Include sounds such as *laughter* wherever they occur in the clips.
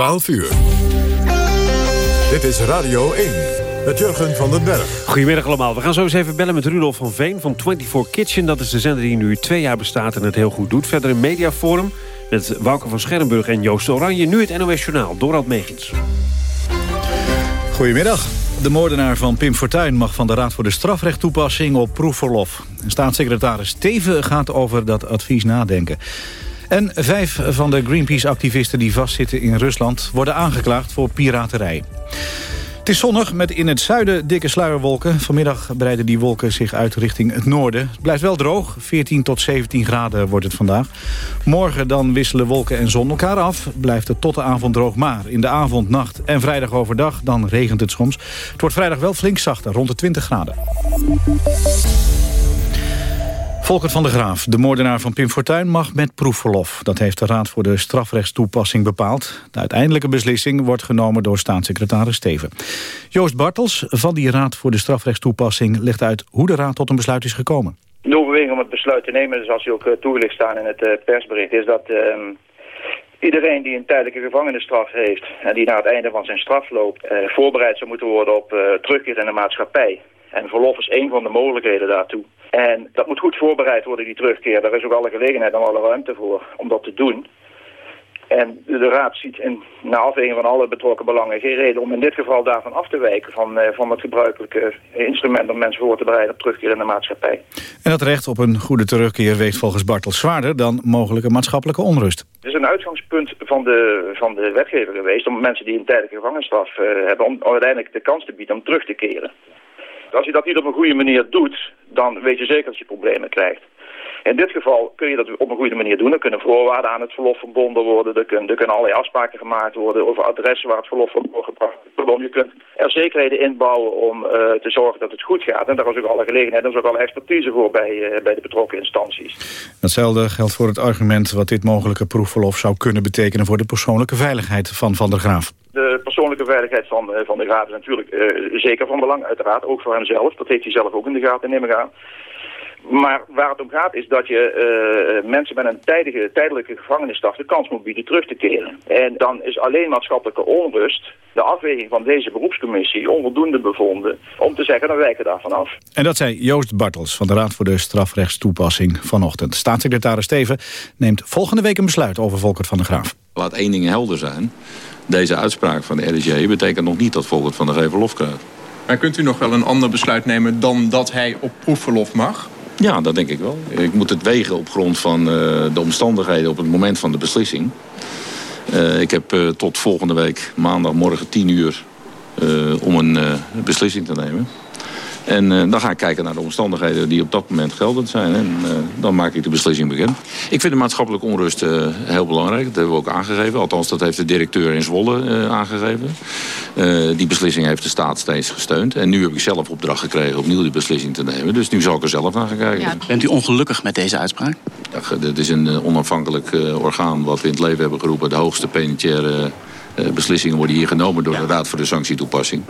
12 uur. Dit is Radio 1 met Jurgen van den Berg. Goedemiddag allemaal. We gaan zo eens even bellen met Rudolf van Veen van 24 Kitchen. Dat is de zender die nu twee jaar bestaat en het heel goed doet. Verder een mediaforum met Wouke van Scherrenburg en Joost Oranje. Nu het NOS Journaal, Dorald Megens. Goedemiddag. De moordenaar van Pim Fortuyn mag van de Raad voor de Strafrechttoepassing op proefverlof. Staatssecretaris Teven gaat over dat advies nadenken. En vijf van de Greenpeace-activisten die vastzitten in Rusland... worden aangeklaagd voor piraterij. Het is zonnig met in het zuiden dikke sluierwolken. Vanmiddag breiden die wolken zich uit richting het noorden. Het blijft wel droog, 14 tot 17 graden wordt het vandaag. Morgen dan wisselen wolken en zon elkaar af. Blijft het tot de avond droog, maar in de avond, nacht en vrijdag overdag... dan regent het soms. Het wordt vrijdag wel flink zachter, rond de 20 graden. Volkert van der Graaf, de moordenaar van Pim Fortuyn, mag met proefverlof. Dat heeft de Raad voor de Strafrechtstoepassing bepaald. De uiteindelijke beslissing wordt genomen door staatssecretaris Steven. Joost Bartels van die Raad voor de Strafrechtstoepassing legt uit hoe de Raad tot een besluit is gekomen. De overweging om het besluit te nemen, zoals u ook uh, toegelicht staan in het uh, persbericht, is dat uh, iedereen die een tijdelijke gevangenisstraf heeft en die naar het einde van zijn straf loopt, eh, voorbereid zou moeten worden op eh, terugkeer in de maatschappij. En verlof is één van de mogelijkheden daartoe. En dat moet goed voorbereid worden, die terugkeer. Daar is ook alle gelegenheid en alle ruimte voor om dat te doen. En de Raad ziet in, na afweging van alle betrokken belangen geen reden om in dit geval daarvan af te wijken van, uh, van het gebruikelijke instrument om mensen voor te bereiden op terugkeer in de maatschappij. En dat recht op een goede terugkeer weegt volgens Bartels zwaarder dan mogelijke maatschappelijke onrust. Het is een uitgangspunt van de, van de wetgever geweest om mensen die een tijdelijke gevangenisstraf uh, hebben om uiteindelijk de kans te bieden om terug te keren. Als je dat niet op een goede manier doet, dan weet je zeker dat je problemen krijgt. In dit geval kun je dat op een goede manier doen. Er kunnen voorwaarden aan het verlof verbonden worden. Er kunnen, er kunnen allerlei afspraken gemaakt worden over adressen waar het verlof wordt doorgebracht. Je kunt er zekerheden inbouwen om uh, te zorgen dat het goed gaat. En daar is ook alle gelegenheid, daar is ook alle expertise voor bij, uh, bij de betrokken instanties. Hetzelfde geldt voor het argument wat dit mogelijke proefverlof zou kunnen betekenen voor de persoonlijke veiligheid van Van der Graaf. De persoonlijke veiligheid van, uh, van de Graaf is natuurlijk uh, zeker van belang, uiteraard. Ook voor hemzelf. Dat heeft hij zelf ook in de gaten, neem ik aan. Maar waar het om gaat is dat je uh, mensen met een tijdige, tijdelijke gevangenisstraf de kans moet bieden terug te keren. En dan is alleen maatschappelijke onrust, de afweging van deze beroepscommissie, onvoldoende bevonden om te zeggen, dan wijken daarvan af. En dat zei Joost Bartels van de Raad voor de Strafrechtstoepassing vanochtend. Staatssecretaris Steven neemt volgende week een besluit over Volkert van der Graaf. Laat één ding helder zijn. Deze uitspraak van de RDG betekent nog niet dat Volkert van der Graaf verlof krijgt. Maar kunt u nog wel een ander besluit nemen dan dat hij op proefverlof mag? Ja, dat denk ik wel. Ik moet het wegen op grond van uh, de omstandigheden op het moment van de beslissing. Uh, ik heb uh, tot volgende week maandagmorgen 10 uur om een beslissing te nemen. En uh, dan ga ik kijken naar de omstandigheden die op dat moment geldend zijn. En uh, dan maak ik de beslissing bekend. Ik vind de maatschappelijke onrust uh, heel belangrijk. Dat hebben we ook aangegeven. Althans, dat heeft de directeur in Zwolle aangegeven. die beslissing heeft de staat steeds gesteund. En nu heb ik zelf opdracht gekregen opnieuw die beslissing te nemen. Dus nu zal ik er zelf naar gaan kijken. Ja. Bent u ongelukkig met deze uitspraak? Ja, dit is een onafhankelijk orgaan wat we in het leven hebben geroepen. De hoogste penitentiaire beslissingen worden hier genomen door ja. de Raad voor de Sanctietoepassing.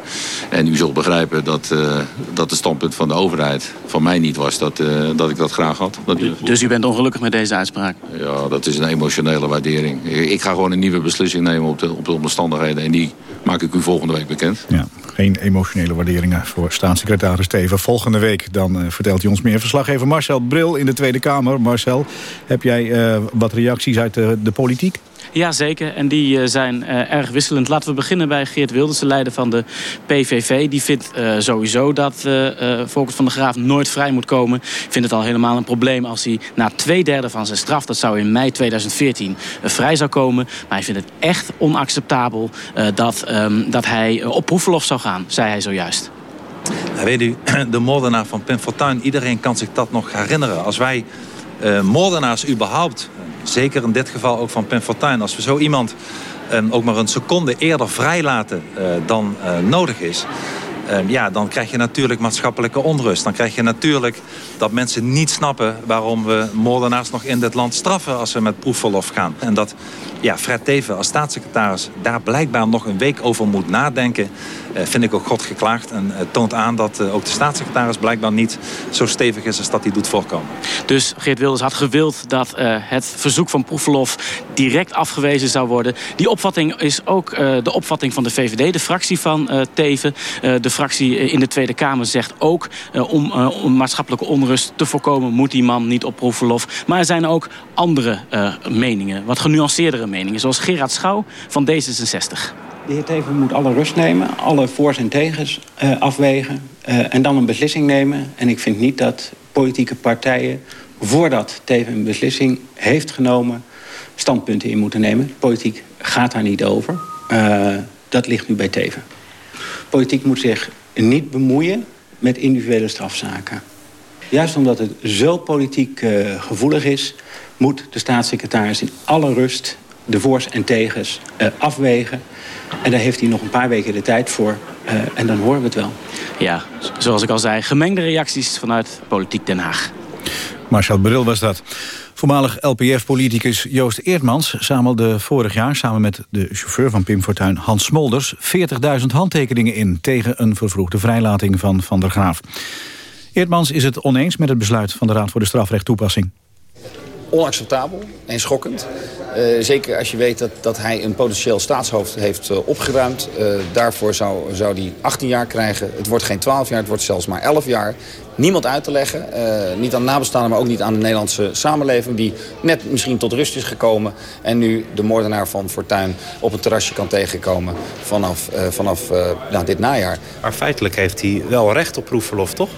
En u zult begrijpen dat, uh, dat het standpunt van de overheid van mij niet was dat, uh, dat ik dat graag had. Dat dus u bent ongelukkig met deze uitspraak? Ja, dat is een emotionele waardering. Ik ga gewoon een nieuwe beslissing nemen op de, op de omstandigheden en die maak ik u volgende week bekend. Ja, geen emotionele waarderingen voor staatssecretaris Steven. Volgende week dan vertelt hij ons meer. Verslaggever Marcel Bril in de Tweede Kamer. Marcel, heb jij wat reacties uit de, de politiek? Ja, zeker. En die uh, zijn uh, erg wisselend. Laten we beginnen bij Geert Wilders, de leider van de PVV. Die vindt uh, sowieso dat Volkert van der Graaf nooit vrij moet komen. Vindt het al helemaal een probleem als hij na twee derde van zijn straf... dat zou in mei 2014 vrij zou komen. Maar hij vindt het echt onacceptabel dat, um, dat hij op proefverlof zou gaan, zei hij zojuist. Ja, weet u, *clears throat* de moordenaar van Pim Fortuyn, iedereen kan zich dat nog herinneren. Als wij moordenaars überhaupt zeker in dit geval ook van Pim Fortuyn... als we zo iemand um, ook maar een seconde eerder vrijlaten uh, dan uh, nodig is... Ehm, ja, dan krijg je natuurlijk maatschappelijke onrust. Dan krijg je natuurlijk dat mensen niet snappen waarom we moordenaars nog in dit land straffen als ze met proefverlof gaan. En dat ja, Fred Teven als staatssecretaris daar blijkbaar nog een week over moet nadenken, eh, vind ik ook God geklaagd. En het toont aan dat eh, ook de staatssecretaris blijkbaar niet zo stevig is als dat hij doet voorkomen. Dus Geert Wilders had gewild dat het verzoek van proefverlof direct afgewezen zou worden. Die opvatting is ook de opvatting van de VVD, de fractie van Teven. de fractie in de Tweede Kamer zegt ook om, om, maatschappelijke onrust te voorkomen moet die man niet op proefverlof. Maar er zijn ook andere meningen, wat genuanceerdere meningen. Zoals Gerard Schouw van D66. De heer Teven moet alle rust nemen, alle voor's en tegens uh, afwegen... Uh, en dan een beslissing nemen. En ik vind niet dat politieke partijen, voordat Teven een beslissing heeft genomen... standpunten in moeten nemen. Politiek gaat daar niet over. Uh, dat ligt nu bij Teven. Politiek moet zich niet bemoeien met individuele strafzaken. Juist omdat het zo politiek gevoelig is... moet de staatssecretaris in alle rust de voor's en tegens uh, afwegen. En daar heeft hij nog een paar weken de tijd voor. Uh, en dan horen we het wel. Ja, zoals ik al zei, gemengde reacties vanuit Politiek Den Haag. Marcel Bril was dat. Voormalig LPF-politicus Joost Eertmans zamelde vorig jaar... samen met de chauffeur van Pim Fortuyn, Hans Smolders... 40.000 handtekeningen in tegen een vervroegde vrijlating van Van der Graaf. Eertmans is het oneens met het besluit van de Raad voor de Strafrechttoepassing. Onacceptabel en schokkend. Uh, zeker als je weet dat, dat hij een potentieel staatshoofd heeft uh, opgeruimd. Uh, daarvoor zou, zou hij 18 jaar krijgen. Het wordt geen 12 jaar, het wordt zelfs maar 11 jaar. Niemand uit te leggen. niet aan de nabestaanden, maar ook niet aan de Nederlandse samenleving... die net misschien tot rust is gekomen... en nu de moordenaar van Fortuin op een terrasje kan tegenkomen... vanaf, vanaf nou, dit najaar. Maar feitelijk heeft hij wel recht op proefverlof, toch?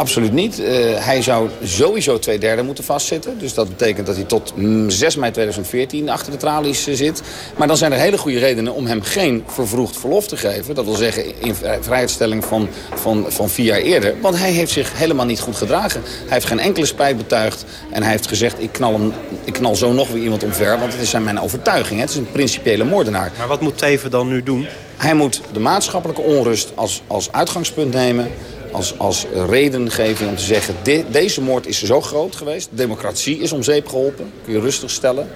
Absoluut niet. Uh, hij zou sowieso twee derde moeten vastzitten. Dus dat betekent dat hij tot 6 mm, mei 2014 achter de tralies uh, zit. Maar dan zijn er hele goede redenen om hem geen vervroegd verlof te geven. Dat wil zeggen in vrijheidstelling van, van, van vier jaar eerder. Want hij heeft zich helemaal niet goed gedragen. Hij heeft geen enkele spijt betuigd. En hij heeft gezegd, ik knal, hem, ik knal zo nog weer iemand omver. Want het is mijn overtuiging. Hè. Het is een principiële moordenaar. Maar wat moet Teven dan nu doen? Hij moet de maatschappelijke onrust als, als uitgangspunt nemen als, als reden geven om te zeggen... deze moord is zo groot geweest, democratie is om zeep geholpen... kun je rustig stellen,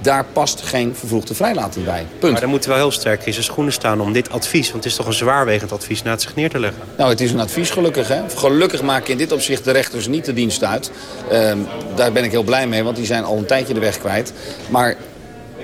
daar past geen vervroegde vrijlating bij. Punt. Maar dan moeten wel heel sterk in zijn schoenen staan om dit advies... want het is toch een zwaarwegend advies naast zich neer te leggen? Nou, het is een advies gelukkig. Hè? Gelukkig maken in dit opzicht de rechters niet de dienst uit. Um, daar ben ik heel blij mee, want die zijn al een tijdje de weg kwijt. Maar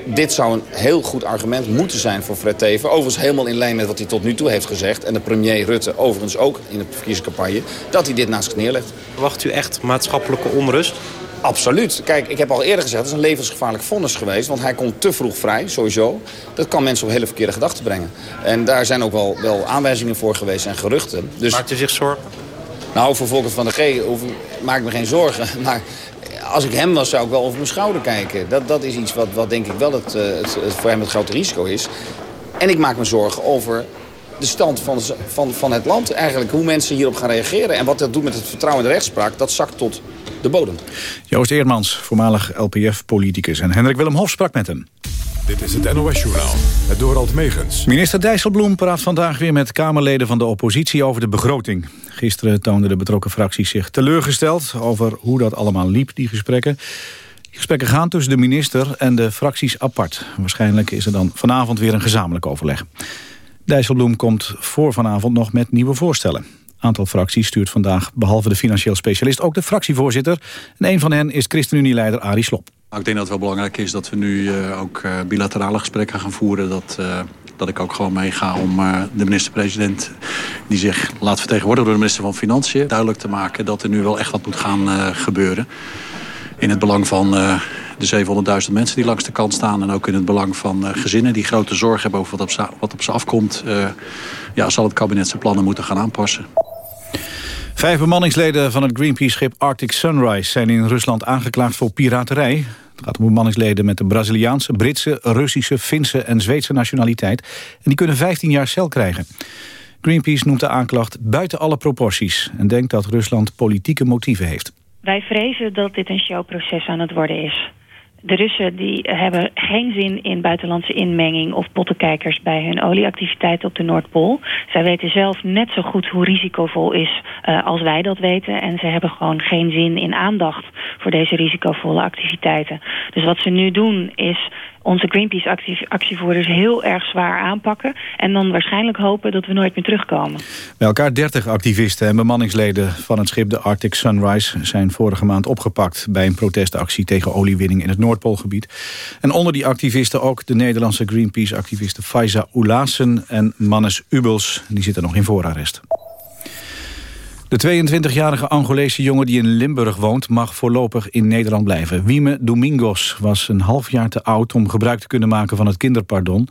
dit zou een heel goed argument moeten zijn voor Fred Teven. Overigens helemaal in lijn met wat hij tot nu toe heeft gezegd. En de premier Rutte overigens ook in de verkiezingscampagne. Dat hij dit naast zich neerlegt. Wacht u echt maatschappelijke onrust? Absoluut. Kijk, ik heb al eerder gezegd, het is een levensgevaarlijk vonnis geweest. Want hij komt te vroeg vrij, sowieso. Dat kan mensen op hele verkeerde gedachten brengen. En daar zijn ook wel, wel aanwijzingen voor geweest en geruchten. Dus... Maakt u zich zorgen? Nou, voor Volkert van de G hoef, maak ik me geen zorgen. *laughs* Maar als ik hem was, zou ik wel over mijn schouder kijken. Dat, dat is iets wat, wat denk ik wel het, eh, het, het, voor hem het grote risico is. En ik maak me zorgen over de stand van, van, van het land. Eigenlijk hoe mensen hierop gaan reageren. En wat dat doet met het vertrouwen in de rechtspraak, dat zakt tot de bodem. Joost Eermans, voormalig LPF-politicus. En Hendrik Willem Hof sprak met hem. Dit is het NOS-journaal, het Dorald Megens. Minister Dijsselbloem praat vandaag weer met Kamerleden van de oppositie over de begroting. Gisteren toonden de betrokken fracties zich teleurgesteld over hoe dat allemaal liep, die gesprekken. Die gesprekken gaan tussen de minister en de fracties apart. Waarschijnlijk is er dan vanavond weer een gezamenlijk overleg. Dijsselbloem komt voor vanavond nog met nieuwe voorstellen aantal fracties stuurt vandaag, behalve de financieel specialist, ook de fractievoorzitter. En een van hen is ChristenUnie-leider Arie Slob. Ik denk dat het wel belangrijk is dat we nu uh, ook uh, bilaterale gesprekken gaan voeren. Dat, uh, dat ik ook gewoon meega om de minister-president... die zich laat vertegenwoordigen door de minister van Financiën... duidelijk te maken dat er nu wel echt wat moet gaan gebeuren. In het belang van de 700.000 mensen die langs de kant staan... en ook in het belang van gezinnen die grote zorg hebben over wat op, wat op ze afkomt... ja, zal het kabinet zijn plannen moeten gaan aanpassen. Vijf bemanningsleden van het Greenpeace-schip Arctic Sunrise... zijn in Rusland aangeklaagd voor piraterij. Het gaat om bemanningsleden met de Braziliaanse, Britse, Russische, Finse en Zweedse nationaliteit. En die kunnen 15 jaar cel krijgen. Greenpeace noemt de aanklacht buiten alle proporties... en denkt dat Rusland politieke motieven heeft. Wij vrezen dat dit een showproces aan het worden is. De Russen die hebben geen zin in buitenlandse inmenging of pottenkijkers bij hun olieactiviteiten op de Noordpool. Zij weten zelf net zo goed hoe risicovol is uh, als wij dat weten. En ze hebben gewoon geen zin in aandacht voor deze risicovolle activiteiten. Dus wat ze nu doen is onze Greenpeace-actievoerders heel erg zwaar aanpakken... en dan waarschijnlijk hopen dat we nooit meer terugkomen. Bij elkaar 30 activisten en bemanningsleden van het schip de Arctic Sunrise... zijn vorige maand opgepakt bij een protestactie tegen oliewinning in het Noordpoolgebied. En onder die activisten ook de Nederlandse Greenpeace-activisten Faiza Oelassen en Mannes Ubels. Die zitten nog in voorarrest. De 22-jarige Angolese jongen die in Limburg woont... mag voorlopig in Nederland blijven. Wieme Domingos was een half jaar te oud... om gebruik te kunnen maken van het kinderpardon.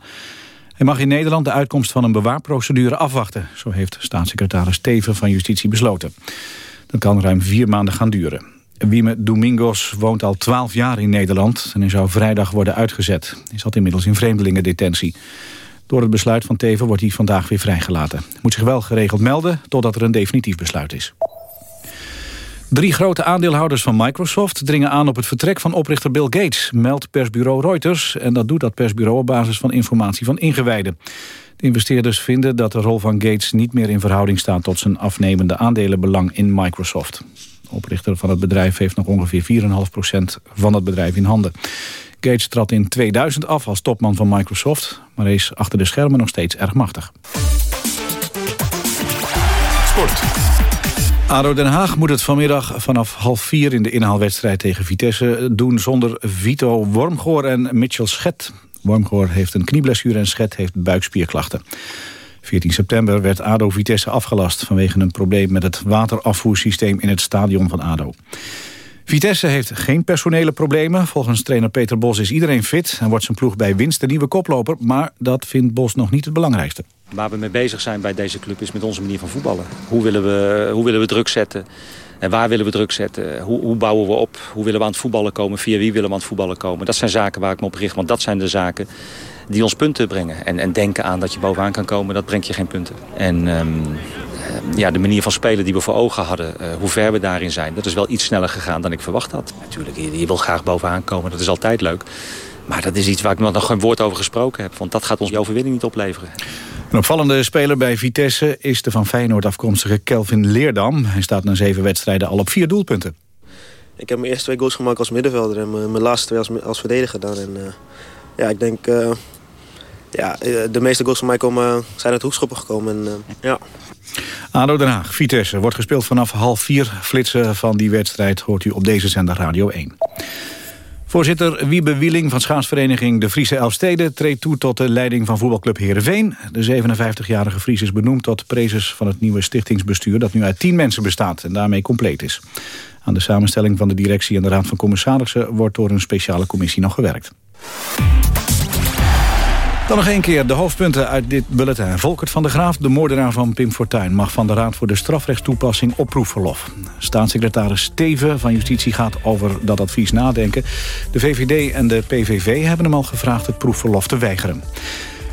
Hij mag in Nederland de uitkomst van een bewaarprocedure afwachten. Zo heeft staatssecretaris Teven van Justitie besloten. Dat kan ruim vier maanden gaan duren. Wieme Domingos woont al 12 jaar in Nederland... en hij zou vrijdag worden uitgezet. Hij zat inmiddels in vreemdelingendetentie. Door het besluit van Teven wordt hij vandaag weer vrijgelaten. Moet zich wel geregeld melden totdat er een definitief besluit is. Drie grote aandeelhouders van Microsoft dringen aan op het vertrek van oprichter Bill Gates, meldt persbureau Reuters. En dat doet dat persbureau op basis van informatie van ingewijden. De investeerders vinden dat de rol van Gates niet meer in verhouding staat tot zijn afnemende aandelenbelang in Microsoft. De oprichter van het bedrijf heeft nog ongeveer 4,5% van het bedrijf in handen. Gates trad in 2000 af als topman van Microsoft... maar is achter de schermen nog steeds erg machtig. Sport. ADO Den Haag moet het vanmiddag vanaf half vier in de inhaalwedstrijd tegen Vitesse doen zonder Vito Wormgoor en Mitchell Schet. Wormgoor heeft een knieblessure en Schet heeft buikspierklachten. 14 september werd ADO Vitesse afgelast vanwege een probleem met het waterafvoersysteem in het stadion van ADO. Vitesse heeft geen personele problemen. Volgens trainer Peter Bos is iedereen fit... en wordt zijn ploeg bij winst de nieuwe koploper. Maar dat vindt Bos nog niet het belangrijkste. Waar we mee bezig zijn bij deze club is met onze manier van voetballen. Hoe willen we, hoe willen we druk zetten? En waar willen we druk zetten? Hoe, hoe, bouwen we op? Hoe willen we aan het voetballen komen? Via wie willen we aan het voetballen komen? Dat zijn zaken waar ik me op richt. Want dat zijn de zaken die ons punten brengen. En, en denken aan dat je bovenaan kan komen, dat brengt je geen punten. En um, ja, de manier van spelen die we voor ogen hadden, uh, hoe ver we daarin zijn... dat is wel iets sneller gegaan dan ik verwacht had. Natuurlijk, je, je wil graag bovenaan komen, dat is altijd leuk. Maar dat is iets waar ik nog geen woord over gesproken heb. Want dat gaat ons die overwinning niet opleveren. Een opvallende speler bij Vitesse is de van Feyenoord afkomstige Kelvin Leerdam. Hij staat na zeven wedstrijden al op vier doelpunten. Ik heb mijn eerste twee goals gemaakt als middenvelder en mijn, laatste twee als, als verdediger dan. En, uh, ja, ik denk... Uh, ja, de meeste goals van mij komen, zijn uit hoekschoppen gekomen. En, uh, ja. ADO Den Haag, Vitesse, wordt gespeeld vanaf half vier. Flitsen van die wedstrijd hoort u op deze zender Radio 1. Voorzitter Wiebe Wieling van schaatsvereniging De Friese Elfsteden... treedt toe tot de leiding van voetbalclub Heerenveen. De 57-jarige Fries is benoemd tot prezes van het nieuwe stichtingsbestuur... dat nu uit 10 mensen bestaat en daarmee compleet is. Aan de samenstelling van de directie en de raad van commissarissen... wordt door een speciale commissie nog gewerkt. Dan nog één keer de hoofdpunten uit dit bulletin. Volkert van der Graaf, de moordenaar van Pim Fortuyn... mag van de Raad voor de strafrechtstoepassing proefverlof. Staatssecretaris Steven van Justitie gaat over dat advies nadenken. De VVD en de PVV hebben hem al gevraagd het proefverlof te weigeren.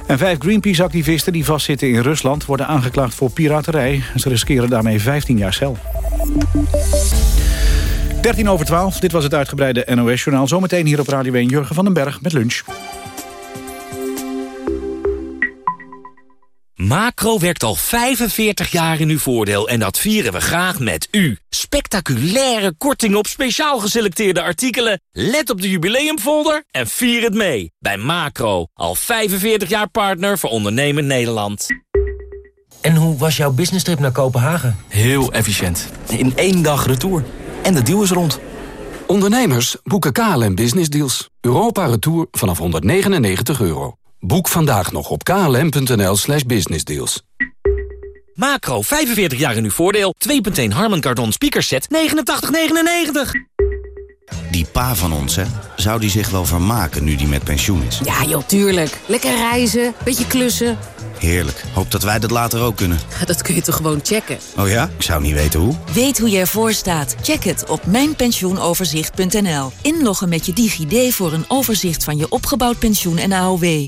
En vijf Greenpeace-activisten die vastzitten in Rusland... worden aangeklaagd voor piraterij. Ze riskeren daarmee 15 jaar cel. 13 over 12, dit was het uitgebreide NOS-journaal. Zometeen hier op Radio 1 Jurgen van den Berg met lunch. Macro werkt al 45 jaar in uw voordeel en dat vieren we graag met u. Spectaculaire korting op speciaal geselecteerde artikelen. Let op de jubileumfolder en vier het mee. Bij Macro, al 45 jaar partner voor ondernemen Nederland. En hoe was jouw business trip naar Kopenhagen? Heel efficiënt. In één dag retour. En de deal is rond. Ondernemers boeken KLM Business Deals. Europa Retour vanaf 199 euro. Boek vandaag nog op klm.nl slash businessdeals. Macro, 45 jaar in uw voordeel. 2.1 Harman Kardon speakerset, 89,99. Die pa van ons, hè? Zou die zich wel vermaken nu die met pensioen is? Ja, joh, tuurlijk. Lekker reizen, beetje klussen. Heerlijk. Hoop dat wij dat later ook kunnen. Dat kun je toch gewoon checken? Oh ja? Ik zou niet weten hoe. Weet hoe je ervoor staat? Check het op mijnpensioenoverzicht.nl. Inloggen met je DigiD voor een overzicht van je opgebouwd pensioen en AOW.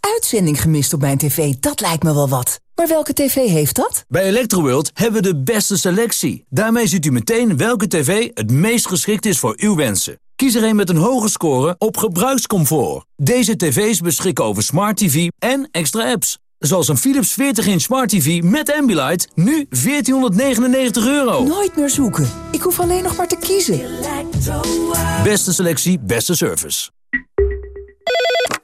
Uitzending gemist op mijn tv, dat lijkt me wel wat. Maar welke tv heeft dat? Bij Electroworld hebben we de beste selectie. Daarmee ziet u meteen welke tv het meest geschikt is voor uw wensen. Kies er een met een hoge score op gebruikscomfort. Deze tv's beschikken over smart tv en extra apps. Zoals een Philips 40-inch Smart TV met Ambilight, nu 1499 euro. Nooit meer zoeken. Ik hoef alleen nog maar te kiezen. Beste selectie, beste service.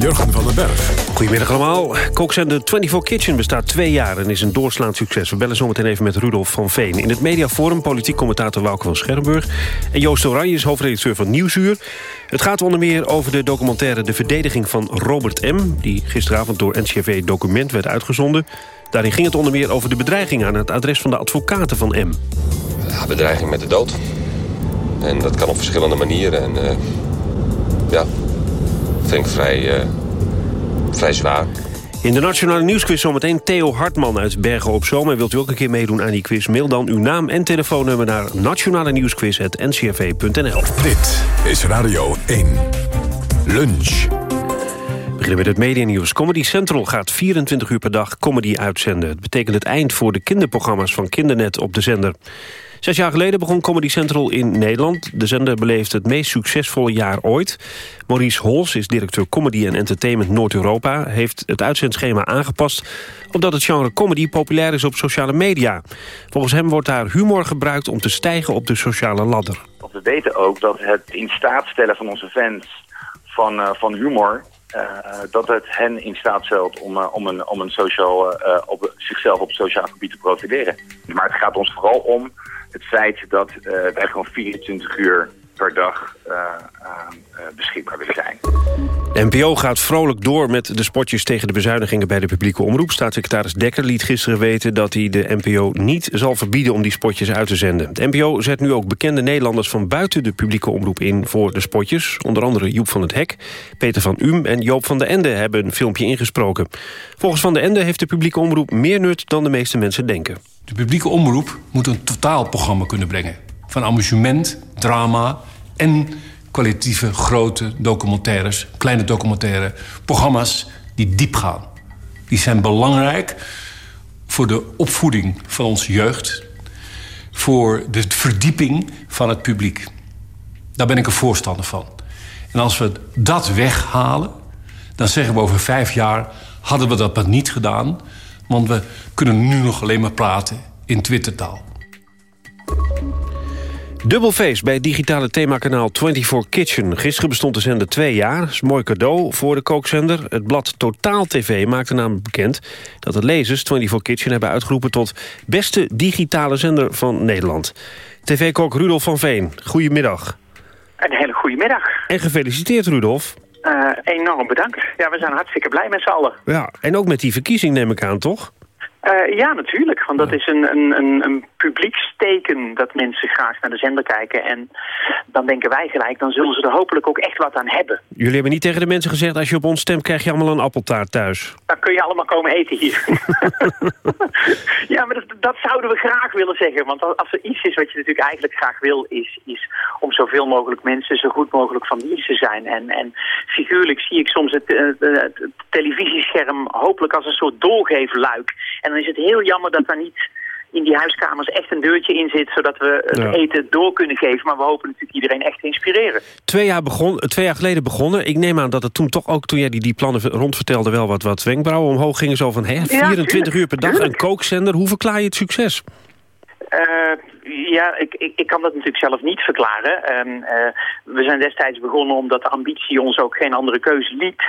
Jurgen van den Berg. Goedemiddag allemaal. Kookzender 24 Kitchen bestaat twee jaar en is een doorslaand succes. We bellen zometeen even met Rudolf van Veen. In het mediaforum politiek commentator Wouke van Schermburg. En Joost Oranje is hoofdredacteur van Nieuwsuur. Het gaat onder meer over de documentaire De Verdediging van Robert M. Die gisteravond door NCRV Document werd uitgezonden. Daarin ging het onder meer over de bedreiging aan het adres van de advocaten van M. Ja, bedreiging met de dood. En dat kan op verschillende manieren. En uh, ja, vind ik vrij, uh, vrij zwaar. In de Nationale Nieuwsquiz zometeen Theo Hartman uit Bergen op Zoom. En wilt u ook een keer meedoen aan die quiz? Mail dan uw naam en telefoonnummer naar nationale-nieuwsquiz.ncrv.nl. Dit is Radio 1. Lunch. We beginnen met het medianieuws. Comedy Central gaat 24 uur per dag comedy uitzenden. Het betekent het eind voor de kinderprogramma's van Kindernet op de zender. Zes jaar geleden begon Comedy Central in Nederland. De zender beleeft het meest succesvolle jaar ooit. Maurice Hols is directeur Comedy en Entertainment Noord-Europa... heeft het uitzendschema aangepast... omdat het genre comedy populair is op sociale media. Volgens hem wordt daar humor gebruikt om te stijgen op de sociale ladder. We weten ook dat het in staat stellen van onze fans van, uh, van humor... Uh, dat het hen in staat stelt om, uh, om een, om een social, op, zichzelf op sociaal gebied te profileren. Maar het gaat ons vooral om het feit dat wij gewoon 24 uur per dag beschikbaar willen zijn. De NPO gaat vrolijk door met de spotjes tegen de bezuinigingen bij de publieke omroep. Staatssecretaris Dekker liet gisteren weten dat hij de NPO niet zal verbieden om die spotjes uit te zenden. De NPO zet nu ook bekende Nederlanders van buiten de publieke omroep in voor de spotjes. Onder andere Joep van het Hek, Peter van Um en Joop van de Ende hebben een filmpje ingesproken. Volgens Van de Ende heeft de publieke omroep meer nut dan de meeste mensen denken. De publieke omroep moet een totaalprogramma kunnen brengen. Van amusement, drama en kwalitatieve grote documentaires, kleine documentaire programma's die diep gaan. Die zijn belangrijk voor de opvoeding van onze jeugd, voor de verdieping van het publiek. Daar ben ik een voorstander van. En als we dat weghalen, dan zeggen we over vijf jaar... hadden we dat maar niet gedaan, want we kunnen nu nog alleen maar praten in Twittertaal. Dubbelfeest bij het digitale themakanaal 24 Kitchen. Gisteren bestond de zender twee jaar. Dat is een mooi cadeau voor de kookzender. Het blad Totaal TV maakte namelijk bekend... dat de lezers 24 Kitchen hebben uitgeroepen... tot beste digitale zender van Nederland. TV-kok Rudolf van Veen, goedemiddag. Een hele goede middag. En gefeliciteerd, Rudolf. Uh, enorm bedankt. Ja, we zijn hartstikke blij met z'n allen. Ja, en ook met die verkiezing neem ik aan, toch? Uh, ja, natuurlijk. Want dat is een, een, een, een publieksteken dat mensen graag naar de zender kijken. En dan denken wij gelijk, dan zullen ze er hopelijk ook echt wat aan hebben. Jullie hebben niet tegen de mensen gezegd... als je op ons stemt, krijg je allemaal een appeltaart thuis. Dan kun je allemaal komen eten hier. *laughs* ja, maar dat, dat, zouden we graag willen zeggen. Want als er iets is wat je natuurlijk eigenlijk graag wil... is, is om zoveel mogelijk mensen zo goed mogelijk van dienst te zijn. En, en figuurlijk zie ik soms het, het, het televisiescherm hopelijk als een soort doorgeefluik. En dan is het heel jammer dat daar niet in die huiskamers echt een deurtje in zit... zodat we het ja. eten door kunnen geven. Maar we hopen natuurlijk iedereen echt te inspireren. Twee jaar, begon, twee jaar geleden begonnen. Ik neem aan dat het toen toch ook, toen jij die, die plannen rondvertelde... wel wat, wat wenkbrauwen omhoog gingen. Zo van, hè, 24 ja, uur per dag, een kookzender. Hoe verklaar je het succes? Uh, ja, ik, ik, ik kan dat natuurlijk zelf niet verklaren. Ehm, eh, we zijn destijds begonnen omdat de ambitie ons ook geen andere keuze liet.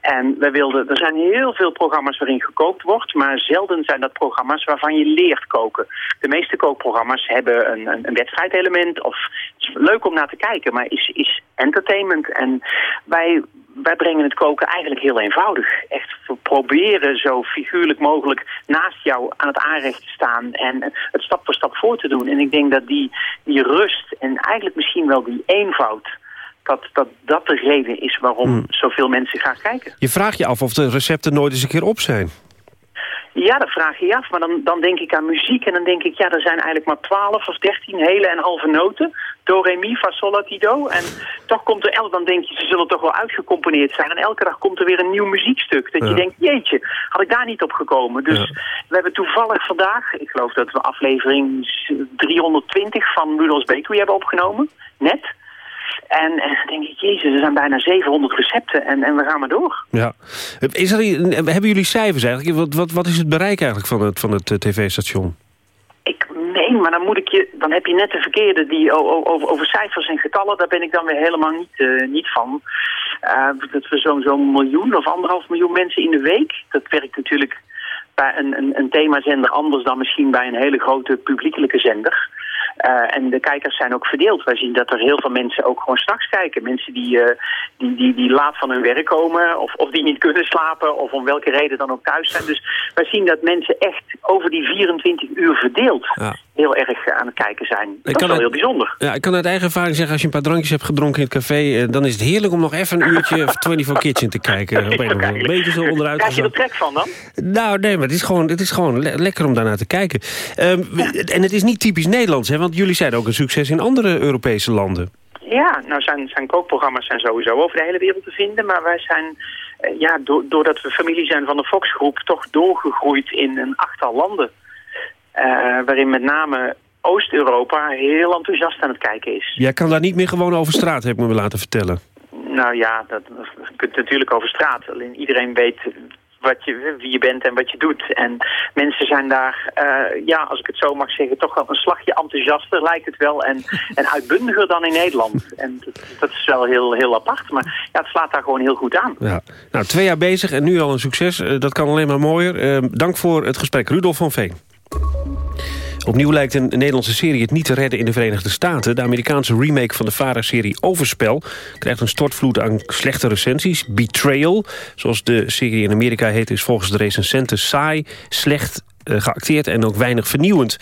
En we wilden, er zijn heel veel programma's waarin gekookt wordt, maar zelden zijn dat programma's waarvan je leert koken. De meeste kookprogramma's hebben een, een, een wedstrijdelement of het is leuk om naar te kijken, maar is, is entertainment. En wij wij brengen het koken eigenlijk heel eenvoudig. Echt, we proberen zo figuurlijk mogelijk naast jou aan het aanrecht te staan en het stap voor stap voor te doen. En ik denk dat die, die rust en eigenlijk misschien wel die eenvoud, dat dat, dat de reden is waarom Hmm. zoveel mensen gaan kijken. Je vraagt je af of de recepten nooit eens een keer op zijn. Ja, dat vraag je je af. Maar dan, dan denk ik aan muziek en dan denk ik... ja, er zijn eigenlijk maar 12 of 13 hele en halve noten. Do, re, mi, fa, sol, la, ti, do. En toch komt er elk... dan denk je, ze zullen toch wel uitgecomponeerd zijn. En elke dag komt er weer een nieuw muziekstuk. Dat Ja. je denkt, jeetje, had ik daar niet op gekomen. Dus we hebben toevallig vandaag... ik geloof dat we aflevering 320 van Rudolf's Bakery hebben opgenomen. Net. En, en dan denk ik, jezus, er zijn bijna 700 recepten. En, en we gaan maar door. Ja. Is er, hebben jullie cijfers eigenlijk? Wat, wat, wat is het bereik eigenlijk van het, van het eh, tv-station? Nee, maar dan moet ik je, dan heb je net de verkeerde die over, over cijfers en getallen, daar ben ik dan weer helemaal niet, eh, niet van. Eh, dat we zo'n zo'n miljoen of anderhalf miljoen mensen in de week, dat werkt natuurlijk bij een, een, een themazender anders dan misschien bij een hele grote publiekelijke zender. Eh, en de kijkers zijn ook verdeeld. Wij zien dat er heel veel mensen ook gewoon straks kijken. Mensen die, eh, die, die, die laat van hun werk komen of, of die niet kunnen slapen of om welke reden dan ook thuis zijn. Dus wij zien dat mensen echt over die 24 uur verdeeld heel erg aan het kijken zijn. Dat is wel heel bijzonder. Ja, ik kan uit eigen ervaring zeggen, als je een paar drankjes hebt gedronken in het café... eh, dan is het heerlijk om nog even een uurtje *laughs* 24 Kitchen te kijken. Op een Een beetje zo onderuit Krijg je er trek van dan? Nou, nee, maar het is gewoon, het is gewoon le- lekker om daarnaar te kijken. Ehm, En het is niet typisch Nederlands, hè? Want jullie zijn ook een succes in andere Europese landen. Ja, nou zijn, zijn kookprogramma's zijn sowieso over de hele wereld te vinden. Maar wij zijn, eh, ja, do- doordat we familie zijn van de Fox-groep... toch doorgegroeid in een achttal landen. Eh, waarin met name Oost-Europa heel enthousiast aan het kijken is. Jij kan daar niet meer gewoon over straat, heb ik me laten vertellen. Nou ja, dat, je kunt natuurlijk over straat. Alleen iedereen weet wat je, wie je bent en wat je doet. En mensen zijn daar, eh, ja, als ik het zo mag zeggen, toch wel een slagje enthousiaster lijkt het wel. En, *laughs* en uitbundiger dan in Nederland. En dat, dat is wel heel, heel apart. Maar ja, het slaat daar gewoon heel goed aan. Ja. Nou, twee jaar bezig en nu al een succes. Eh, dat kan alleen maar mooier. Ehm, dank voor het gesprek, Rudolf van Veen. Opnieuw lijkt een Nederlandse serie het niet te redden in de Verenigde Staten. De Amerikaanse remake van de VARA-serie Overspel... krijgt een stortvloed aan slechte recensies. Betrayal, zoals de serie in Amerika heet... is volgens de recensenten saai, slecht eh, geacteerd en ook weinig vernieuwend.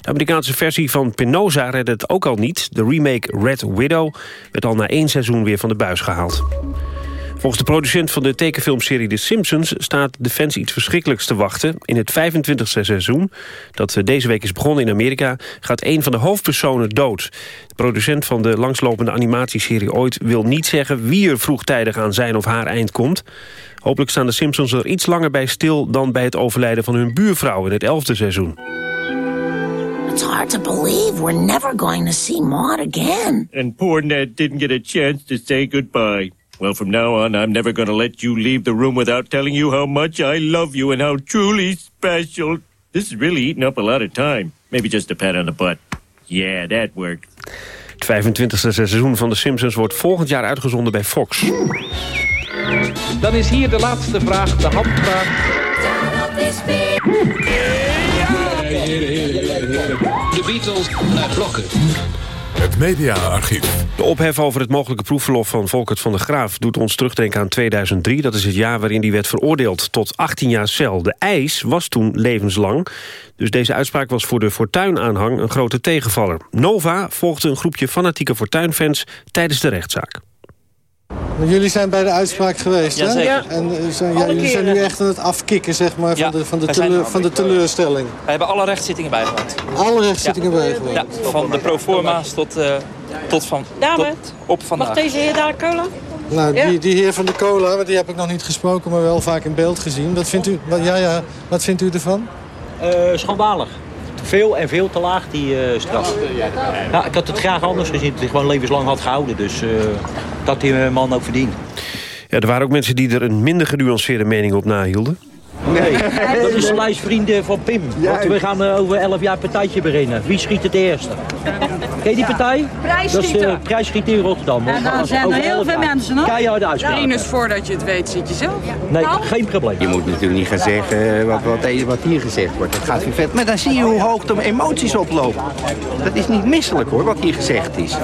De Amerikaanse versie van Penosa redde het ook al niet. De remake Red Widow werd al na één seizoen weer van de buis gehaald. Volgens de producent van de tekenfilmserie The Simpsons... staat de fans iets verschrikkelijks te wachten. In het 25e seizoen, dat eh, deze week is begonnen in Amerika... gaat een van de hoofdpersonen dood. De producent van de langslopende animatieserie ooit... wil niet zeggen wie er vroegtijdig aan zijn of haar eind komt. Hopelijk staan de Simpsons er iets langer bij stil... dan bij het overlijden van hun buurvrouw in het 11e seizoen. It's hard to believe we're never going to see Maud again. And poor Ned didn't get a chance to say goodbye. Well, from now on, I'm never going to let you leave the room without telling you how much I love you and how truly special. This is really eating up a lot of time. Maybe just a pat on the butt. Yeah, that worked. Het 25e seizoen van de Simpsons wordt volgend jaar uitgezonden bij Fox. Dan is hier de laatste vraag, de handvraag. De Beatles naar blokken. Het mediaarchief. De ophef over het mogelijke proefverlof van Volkert van der Graaf... doet ons terugdenken aan 2003. Dat is het jaar waarin hij werd veroordeeld tot 18 jaar cel. De eis was toen levenslang. Dus deze uitspraak was voor de Fortuyn-aanhang een grote tegenvaller. Nova volgde een groepje fanatieke Fortuyn-fans tijdens de rechtszaak. Jullie zijn bij de uitspraak geweest, hè? Jazeker. En eh, zijn, ja, jullie zijn nu echt aan het afkicken, zeg maar, Ja, van de, van de, wij teleur- van de teleurstelling. We hebben alle rechtszittingen bijgewoond. Alle rechtszittingen bijgewoond? Ja, van de proforma's tot, eh, tot, van, Dame, tot op vandaag. Mag deze heer daar cola? Nou, Ja. die, die heer van de cola, want die heb ik nog niet gesproken, maar wel vaak in beeld gezien. Wat vindt u, wat, ja, ja, wat vindt u ervan? Eh, schandalig. Veel en veel te laag, die eh, straf. Ja, ik had het graag anders gezien, dat hij gewoon levenslang had gehouden. Dus eh, dat die eh, man ook verdient. Ja, er waren ook mensen die er een minder genuanceerde mening op nahielden. Nee, *laughs* dat is de lijstvrienden van Pim. Want we gaan eh, over 11 jaar partijtje beginnen. Wie schiet het eerste? Ken je die partij? Dat is de Prijsschieten. prijsschieten in Rotterdam. En dan zijn er heel 11 veel mensen, hoor. Keiharde uitspraken. dus voordat je het weet zit je zelf. Nee, geen probleem. Je moet natuurlijk niet gaan zeggen eh, wat, wat, wat hier gezegd wordt. Dat gaat weer vet. Maar dan zie je hoe hoog de emoties oplopen. Dat is niet misselijk hoor, wat hier gezegd is.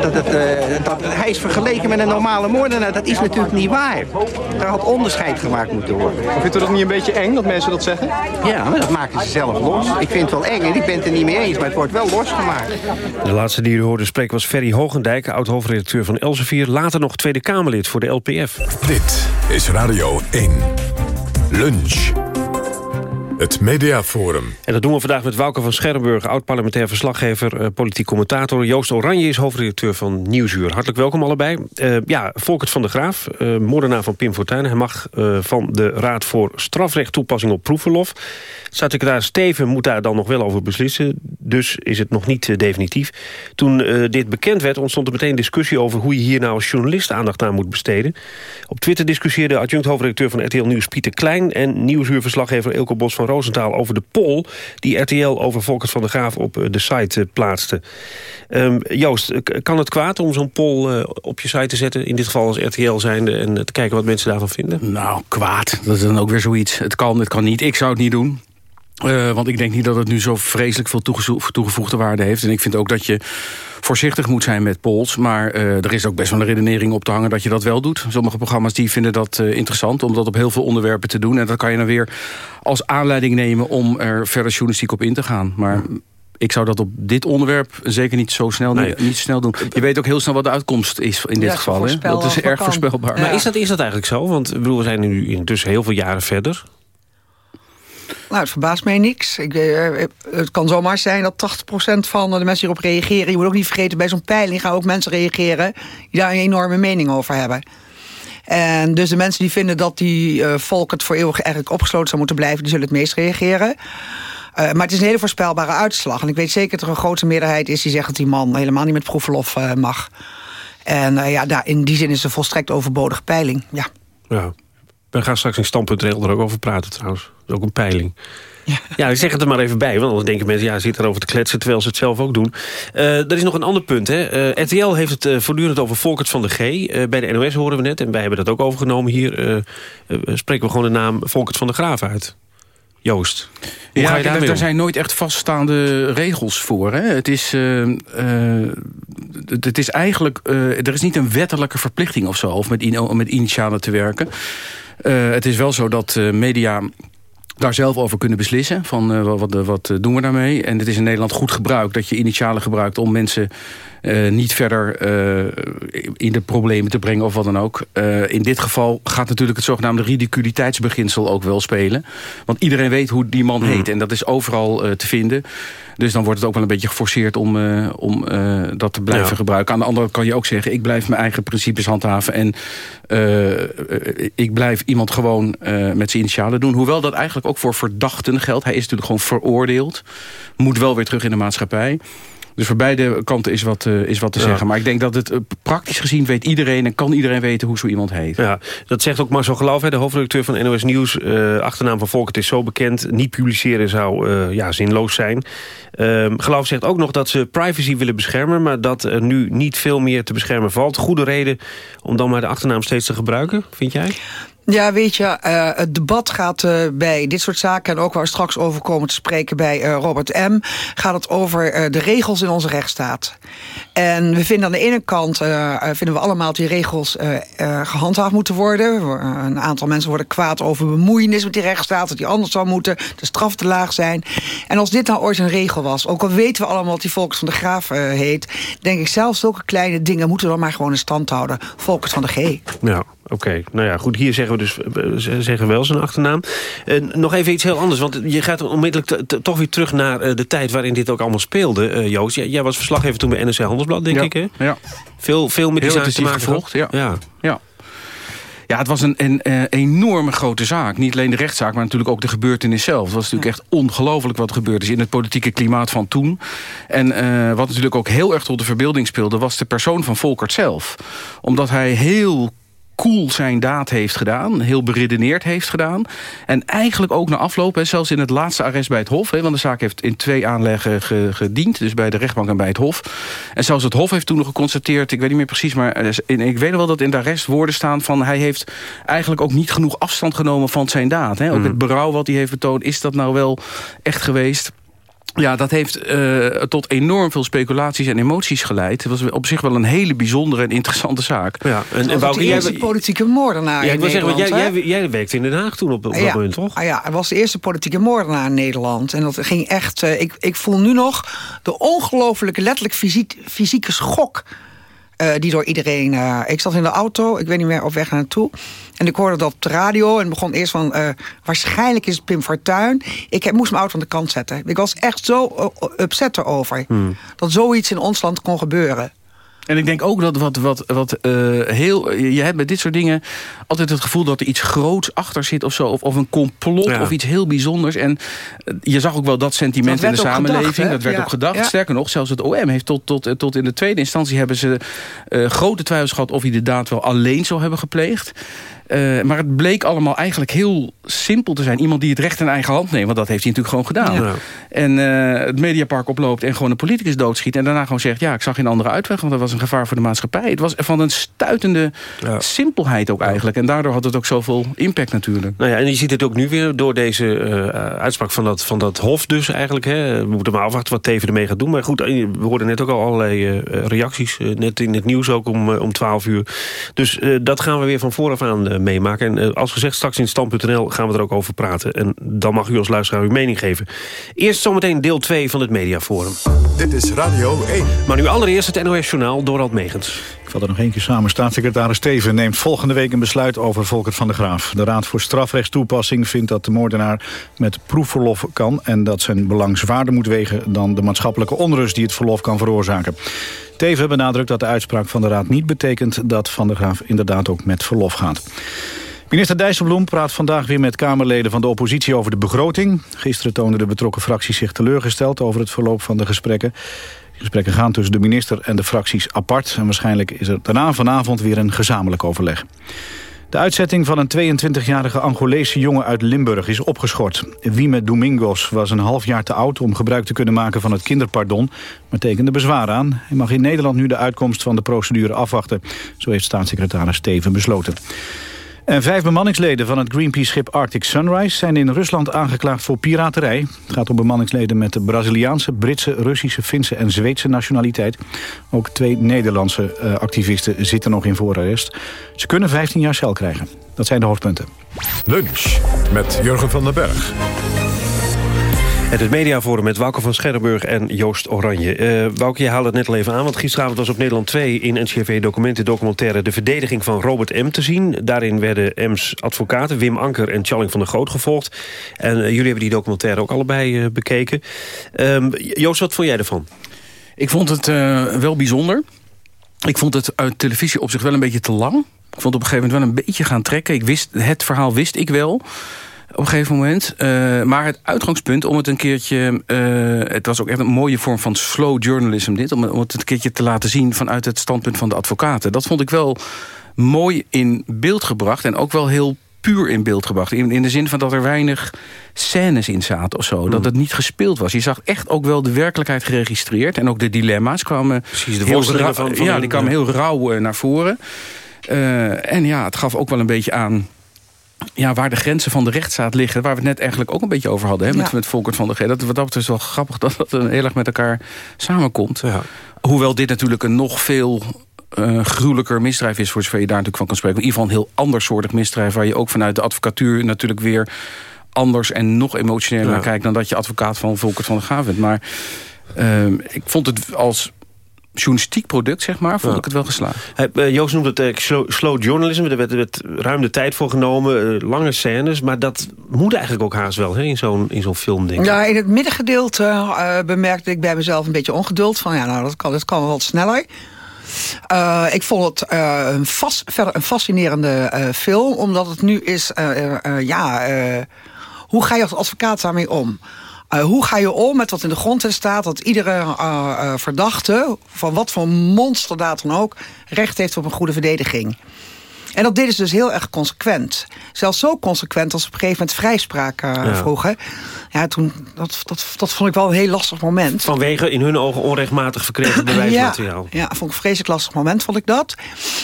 Dat het, eh, dat, hij is vergeleken met een normale moordenaar. Dat is natuurlijk niet waar. Daar had onderscheid gemaakt moeten worden. Vindt u dat niet een beetje eng dat mensen dat zeggen? Ja, maar dat maken ze zelf los. Ik vind het wel eng en ik ben het er niet mee eens, maar het wordt wel losgemaakt. De laatste die u hoorde spreken was Ferry Hogendijk... oud-hoofdredacteur van Elsevier. Later nog Tweede Kamerlid voor de LPF. Dit is Radio 1. Lunch. Het Mediaforum. En dat doen we vandaag met Wouke van Scherrenburg... oud-parlementair verslaggever, eh, politiek commentator. Joost Oranje is hoofdredacteur van Nieuwsuur. Hartelijk welkom allebei. Eh, ja, Volkert van der Graaf, eh moordenaar van Pim Fortuyn. Hij mag van de Raad voor Strafrecht toepassing op proefverlof. Staatssecretaris Steven moet daar dan nog wel over beslissen. Dus is het nog niet definitief. Toen dit bekend werd, ontstond er meteen discussie... over hoe je hier nou als journalist aandacht aan moet besteden. Op Twitter discussieerde adjunct-hoofdredacteur van RTL Nieuws Pieter Klein... en nieuwsuurverslaggever Ilko Bos van Roosentaal over de poll... die RTL over Volkert van der Graaf op eh, de site eh, plaatste. Ehm, Joost, eh, kan het kwaad om zo'n poll eh, op je site te zetten... in dit geval als RTL zijnde... en te kijken wat mensen daarvan vinden? Nou, kwaad. Dat is dan ook weer zoiets. Het kan, het kan niet. Ik zou het niet doen. Eh, want ik denk niet dat het nu zo vreselijk veel toegevoegde waarde heeft. En ik vind ook dat je voorzichtig moet zijn met polls. Maar eh, er is ook best wel een redenering op te hangen dat je dat wel doet. Sommige programma's die vinden dat eh, interessant om dat op heel veel onderwerpen te doen. En dat kan je dan weer als aanleiding nemen om er verder journalistiek op in te gaan. Maar ik zou dat op dit onderwerp zeker niet zo snel, Nee. niet, niet snel doen. Je weet ook heel snel wat de uitkomst is in dit Ja, geval. Hè? Dat is erg voorspelbaar. Maar is dat, is dat eigenlijk zo? Want bedoel, we zijn nu intussen heel veel jaren verder. Nou, het verbaast mij niks. Ik, eh, het kan zomaar zijn dat 80% van de mensen hierop reageren. Je moet ook niet vergeten, bij zo'n peiling gaan ook mensen reageren... die daar een enorme mening over hebben. En dus de mensen die vinden dat die eh volk het voor eeuwig eigenlijk opgesloten zou moeten blijven... die zullen het meest reageren. Eh, maar het is een hele voorspelbare uitslag. En ik weet zeker dat er een grote meerderheid is die zegt dat die man helemaal niet met proefverlof eh, mag. En eh, ja, in die zin is het een volstrekt overbodige peiling. Ja. Ja. We gaan straks in Stand.nl er ook over praten trouwens. Dat is ook een peiling. Ja. ik zeg het er maar even bij, want anders denken mensen... ja, ze zitten erover te kletsen, terwijl ze het zelf ook doen. Eh er is nog een ander punt. Hè. Eh, RTL heeft het eh, voortdurend over Volkert van de G. Eh, bij de NOS horen we net, en wij hebben dat ook overgenomen hier... spreken we gewoon de naam Volkert van de Graaf uit. Joost, hoe Ja, ga je daar zijn nooit echt vaststaande regels voor. Hè? Het, is, eh, eh, het- is eigenlijk... eh, er is niet een wettelijke verplichting of zo... of met, in- om met initialen te werken. Eh, het is wel zo dat eh, media daar zelf over kunnen beslissen. Van eh, wat, wat, doen we daarmee? En het is in Nederland goed gebruikt dat je initialen gebruikt... om mensen eh, niet verder eh, in de problemen te brengen of wat dan ook. Eh, in dit geval gaat natuurlijk het zogenaamde ridiculiteitsbeginsel ook wel spelen. Want iedereen weet hoe die man heet. En dat is overal te vinden. Dus dan wordt het ook wel een beetje geforceerd om, om dat te blijven Ja. gebruiken. Aan de andere kant kan je ook zeggen... ik blijf mijn eigen principes handhaven... en ik blijf iemand gewoon met zijn initialen doen. Hoewel dat eigenlijk ook voor verdachten geldt. Hij is natuurlijk gewoon veroordeeld. Moet wel weer terug in de maatschappij. Dus voor beide kanten is wat, eh, is wat te Ja. zeggen. Maar ik denk dat het eh, praktisch gezien weet iedereen... en kan iedereen weten hoe zo iemand heet. Ja, dat zegt ook Marcel Geloof, hè, de hoofdredacteur van NOS Nieuws. Eh, achternaam van Volkert is zo bekend. Niet publiceren zou ja, zinloos zijn. Ehm Geloof zegt ook nog dat ze privacy willen beschermen... maar dat er nu niet veel meer te beschermen valt. Goede reden om dan maar de achternaam steeds te gebruiken, vind jij? Ja, weet je, eh, het debat gaat eh, bij dit soort zaken... en ook waar we straks over komen te spreken bij eh, Robert M... gaat het over de regels in onze rechtsstaat. En we vinden aan de ene kant vinden we allemaal dat die regels eh, eh, gehandhaafd moeten worden. Een aantal mensen worden kwaad over bemoeienis met die rechtsstaat... dat die anders zou moeten, de straf te laag zijn. En als dit nou ooit een regel was... ook al weten we allemaal dat die Volkers van de Graaf heet... denk ik zelf, zulke kleine dingen moeten we dan maar gewoon in stand houden. Volkers van de G. Ja, oké. Nou ja, goed, hier zeggen we dus ze- zeggen we wel zijn achternaam. Eh, nog even iets heel anders, want je gaat onmiddellijk toch weer terug naar eh, de tijd waarin dit ook allemaal speelde. Eh, Joost, jij, jij was verslaggever toen bij NRC Handelsblad, denk Ja, ik, hè? Ja. Veel, veel met die Heel zaak te intensief maken gevolgd, ja. ja. Ja. Ja, het was een, een, eh, enorme grote zaak. Niet alleen de rechtszaak, maar natuurlijk ook de gebeurtenis zelf. Het was natuurlijk echt ongelooflijk wat er gebeurd is... in het politieke klimaat van toen. En wat natuurlijk ook heel erg tot de verbeelding speelde... was de persoon van Volkert zelf. Omdat hij heel cool zijn daad heeft gedaan. Heel beredeneerd heeft gedaan. En eigenlijk ook na afloop, hè, zelfs in het laatste arrest bij het Hof... Hè, want de zaak heeft in twee aanleggen gediend. Dus bij de rechtbank en bij het Hof. En zelfs het Hof heeft toen nog geconstateerd... ik weet niet meer precies, maar ik weet wel dat in de arrest woorden staan... van hij heeft eigenlijk ook niet genoeg afstand genomen van zijn daad. Hè. Ook mhm. het berouw wat hij heeft betoond, is dat nou wel echt geweest... Ja, dat heeft uh, tot enorm veel speculaties en emoties geleid. Het was op zich wel een hele bijzondere en interessante zaak. Ja, en, en Wouter, jij politieke moordenaar ja, ik wil zeggen, jij, jij, jij, werkte in Den Haag toen op, op dat moment, toch? Ah, ja, hij was de eerste politieke moordenaar in Nederland. En dat ging echt... Uh, ik, ik voel nu nog de ongelooflijke, letterlijk fysiek, fysieke schok uh, die door iedereen... Uh, ik zat in de auto, ik weet niet meer op weg naartoe. En ik hoorde dat op de radio en begon eerst van... Uh, waarschijnlijk is het Pim Fortuyn. Ik heb, moest mijn auto aan de kant zetten. Ik was echt zo upset erover. Hmm. Dat zoiets in ons land kon gebeuren. En ik denk ook dat wat, wat, wat uh, heel... Je hebt bij dit soort dingen altijd het gevoel dat er iets groots achter zit of zo. Of, of een complot of iets heel bijzonders. En eh, je zag ook wel dat sentiment in de samenleving. dat werd ook gedacht. Sterker nog, zelfs het OM heeft tot, tot, tot in de tweede instantie... hebben ze uh, grote twijfels gehad of hij de daad wel alleen zou hebben gepleegd. Uh, maar het bleek allemaal eigenlijk heel simpel te zijn. Iemand die het recht in eigen hand neemt. Want dat heeft hij natuurlijk gewoon gedaan. Ja. En uh, het Mediapark oploopt en gewoon een politicus doodschiet. En daarna gewoon zegt, ja, ik zag geen andere uitweg. Want dat was een gevaar voor de maatschappij. Het was van een stuitende ja. simpelheid ook eigenlijk. En daardoor had het ook zoveel impact natuurlijk. Nou ja, en je ziet het ook nu weer door deze uh, uitspraak van dat, van dat hof dus eigenlijk. Hè. We moeten maar afwachten wat Teven ermee gaat doen. Maar goed, we hoorden net ook al allerlei reacties. net in het nieuws ook om, om 12 uur. Dus dat gaan we weer van vooraf aan eh, meemaken. En als gezegd, straks in stand.nl gaan we er ook over praten. En dan mag u als luisteraar uw mening geven. Eerst zometeen deel 2 van het Mediaforum. Dit is Radio 1. Maar nu allereerst het NOS-journaal Dorald Megens. Ik val er nog één keer samen. Staatssecretaris Steven neemt volgende week een besluit over Volkert van der Graaf. De Raad voor Strafrechtstoepassing vindt dat de moordenaar met proefverlof kan... en dat zijn belang zwaarder moet wegen dan de maatschappelijke onrust die het verlof kan veroorzaken. Teven benadrukt dat de uitspraak van de Raad niet betekent... dat Van der Graaf inderdaad ook met verlof gaat. Minister Dijsselbloem praat vandaag weer met Kamerleden van de oppositie over de begroting. Gisteren toonden de betrokken fracties zich teleurgesteld over het verloop van de gesprekken. De gesprekken gaan tussen de minister en de fracties apart. En waarschijnlijk is er daarna vanavond weer een gezamenlijk overleg. De uitzetting van een 22-jarige Angolese jongen uit Limburg is opgeschort. Wieme Domingos was een half jaar te oud om gebruik te kunnen maken van het kinderpardon, maar tekende bezwaar aan. Hij mag in Nederland nu de uitkomst van de procedure afwachten. Zo heeft staatssecretaris Steven besloten. En vijf bemanningsleden van het Greenpeace-schip Arctic Sunrise... zijn in Rusland aangeklaagd voor piraterij. Het gaat om bemanningsleden met de Braziliaanse, Britse, Russische, Finse en Zweedse nationaliteit. Ook twee Nederlandse uh, activisten zitten nog in voorarrest. Ze kunnen 15 jaar cel krijgen. Dat zijn de hoofdpunten. Lunch met Jurgen van den Berg. Het is Mediaforum met Wouke van Scherrenburg en Joost Oranje. Uh, Wouke, je haalde het net al even aan, want gisteravond was op Nederland 2... in NCRV Documenten documentaire de verdediging van Robert M. te zien. Daarin werden M's advocaten Wim Anker en Challing van der Groot gevolgd. En uh, jullie hebben die documentaire ook allebei uh, bekeken. Um, Joost, wat vond jij ervan? Ik vond het wel bijzonder. Ik vond het uit televisie op zich wel een beetje te lang. Ik vond het op een gegeven moment wel een beetje gaan trekken. Ik wist, het verhaal wist ik wel op een gegeven moment. Uh, maar het uitgangspunt om het een keertje... Uh, het was ook echt een mooie vorm van slow journalism dit... Om, om het een keertje te laten zien vanuit het standpunt van de advocaten. Dat vond ik wel mooi in beeld gebracht. En ook wel heel puur in beeld gebracht. In, in de zin van dat er weinig scènes in zaten of zo. Dat hmm. het niet gespeeld was. Je zag echt ook wel de werkelijkheid geregistreerd. En ook de dilemma's kwamen... Precies, de voorstellingen van, van... Ja, die kwamen heel rauw uh, naar voren. Uh, en ja, het gaf ook wel een beetje aan ja, waar de grenzen van de rechtsstaat liggen... waar we het net eigenlijk ook een beetje over hadden... Hè, met, met Volkert van der G. Dat, wat dat is wel grappig dat dat heel erg met elkaar samenkomt. Ja. Hoewel dit natuurlijk een nog veel uh, gruwelijker misdrijf is... voor zover je daar natuurlijk van kan spreken. In ieder geval een heel ander soortig misdrijf... waar je ook vanuit de advocatuur natuurlijk weer anders... en nog emotioneler naar kijkt... dan dat je advocaat van Volkert van der Graaf bent. Maar uh, ik vond het als journalistiek product, zeg maar, vond ik het wel geslaagd. Uh, Joost noemt het uh, slow, slow journalism. Er werd, werd, ruim de tijd voor genomen, uh, lange scènes. Maar dat moet eigenlijk ook haast wel hè, in zo'n zo'n film, denk ik. Ja, in het middengedeelte bemerkte ik bij mezelf een beetje ongeduld. Van ja, nou, dat kan, dat kan wel wat sneller. ik vond het een, verder een fascinerende film. Omdat het nu is, ja, hoe ga je als advocaat daarmee om? Uh, hoe ga je om met wat in de grondwet staat... dat iedere uh, uh, verdachte, van wat voor monsterdaad dan ook... recht heeft op een goede verdediging? En dat deden ze dus heel erg consequent. Zelfs zo consequent als ze op een gegeven moment vrijspraak Ja. vroegen. Ja, toen, dat, dat, dat vond ik wel een heel lastig moment. Vanwege in hun ogen onrechtmatig verkregen *clears throat* bewijsmateriaal. Ja, ja, vond ik een vreselijk lastig moment, vond ik dat.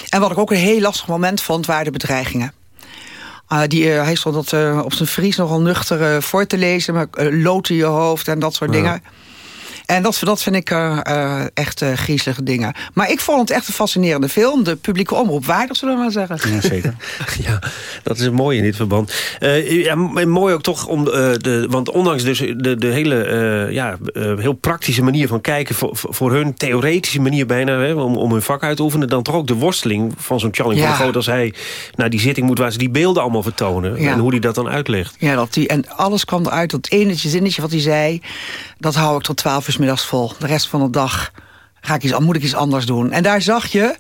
En wat ik ook een heel lastig moment vond, waren de bedreigingen. Uh, die, uh, hij stond dat uh, op zijn Fries nogal nuchter voor te lezen... met lood in je hoofd en dat soort Ja. dingen. En dat, dat vind ik echt griezelige dingen. Maar ik vond het echt een fascinerende film. De publieke omroep waardig, zullen we maar zeggen. Ja, zeker. *laughs* ja, dat is mooi in dit verband. Ja, mooi ook toch, om, de, want ondanks dus de, de hele ja, heel praktische manier van kijken... voor, voor hun theoretische manier bijna, hè, om, om hun vak uit te oefenen... dan toch ook de worsteling van zo'n Charlie Ja. van als hij naar die zitting moet waar ze die beelden allemaal vertonen... Ja. en hoe hij dat dan uitlegt. Ja, dat die, en alles kwam eruit. Dat enige zinnetje wat hij zei, dat hou ik tot twaalf uur middags vol. De rest van de dag ga ik iets, moet ik iets anders doen. En daar zag je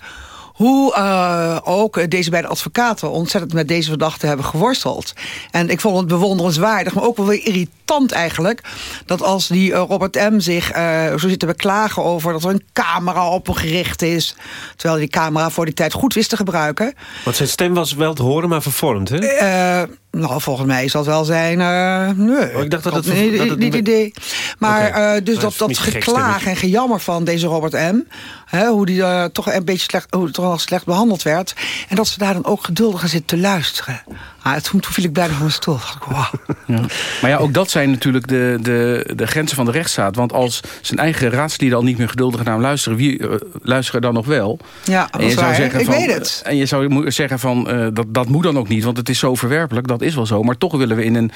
hoe uh, ook deze beide advocaten ontzettend met deze verdachte hebben geworsteld. En ik vond het bewonderenswaardig, maar ook wel weer irritant eigenlijk... dat als die uh, Robert M. zich uh, zo zit te beklagen over dat er een camera op hem gericht is... terwijl hij die camera voor die tijd goed wist te gebruiken... Want zijn stem was wel te horen, maar vervormd, hè? Nou, volgens mij zal het wel zijn... Uh, nee, oh, ik dacht dat het... Nee, dat het niet idee. Maar okay. uh, dus dat, dat, dat geklaag en gejammer van deze Robert M... Hè, hoe die uh, toch een beetje slecht, hoe toch wel slecht behandeld werd... en dat ze daar dan ook geduldig gaan zitten te luisteren. Ah, toen, toen viel ik bijna van mijn stoel. Wow. *laughs* Ja. Maar ja, ook dat zijn natuurlijk de, de, de grenzen van de rechtsstaat. Want als zijn eigen raadslieden al niet meer geduldig naar hem luisteren... wie uh, luisteren dan nog wel? Ja, dat is waar. ik van, weet het. En je zou zeggen van, dat, dat moet dan ook niet... want het is zo verwerpelijk, dat is wel zo. Maar toch willen we in een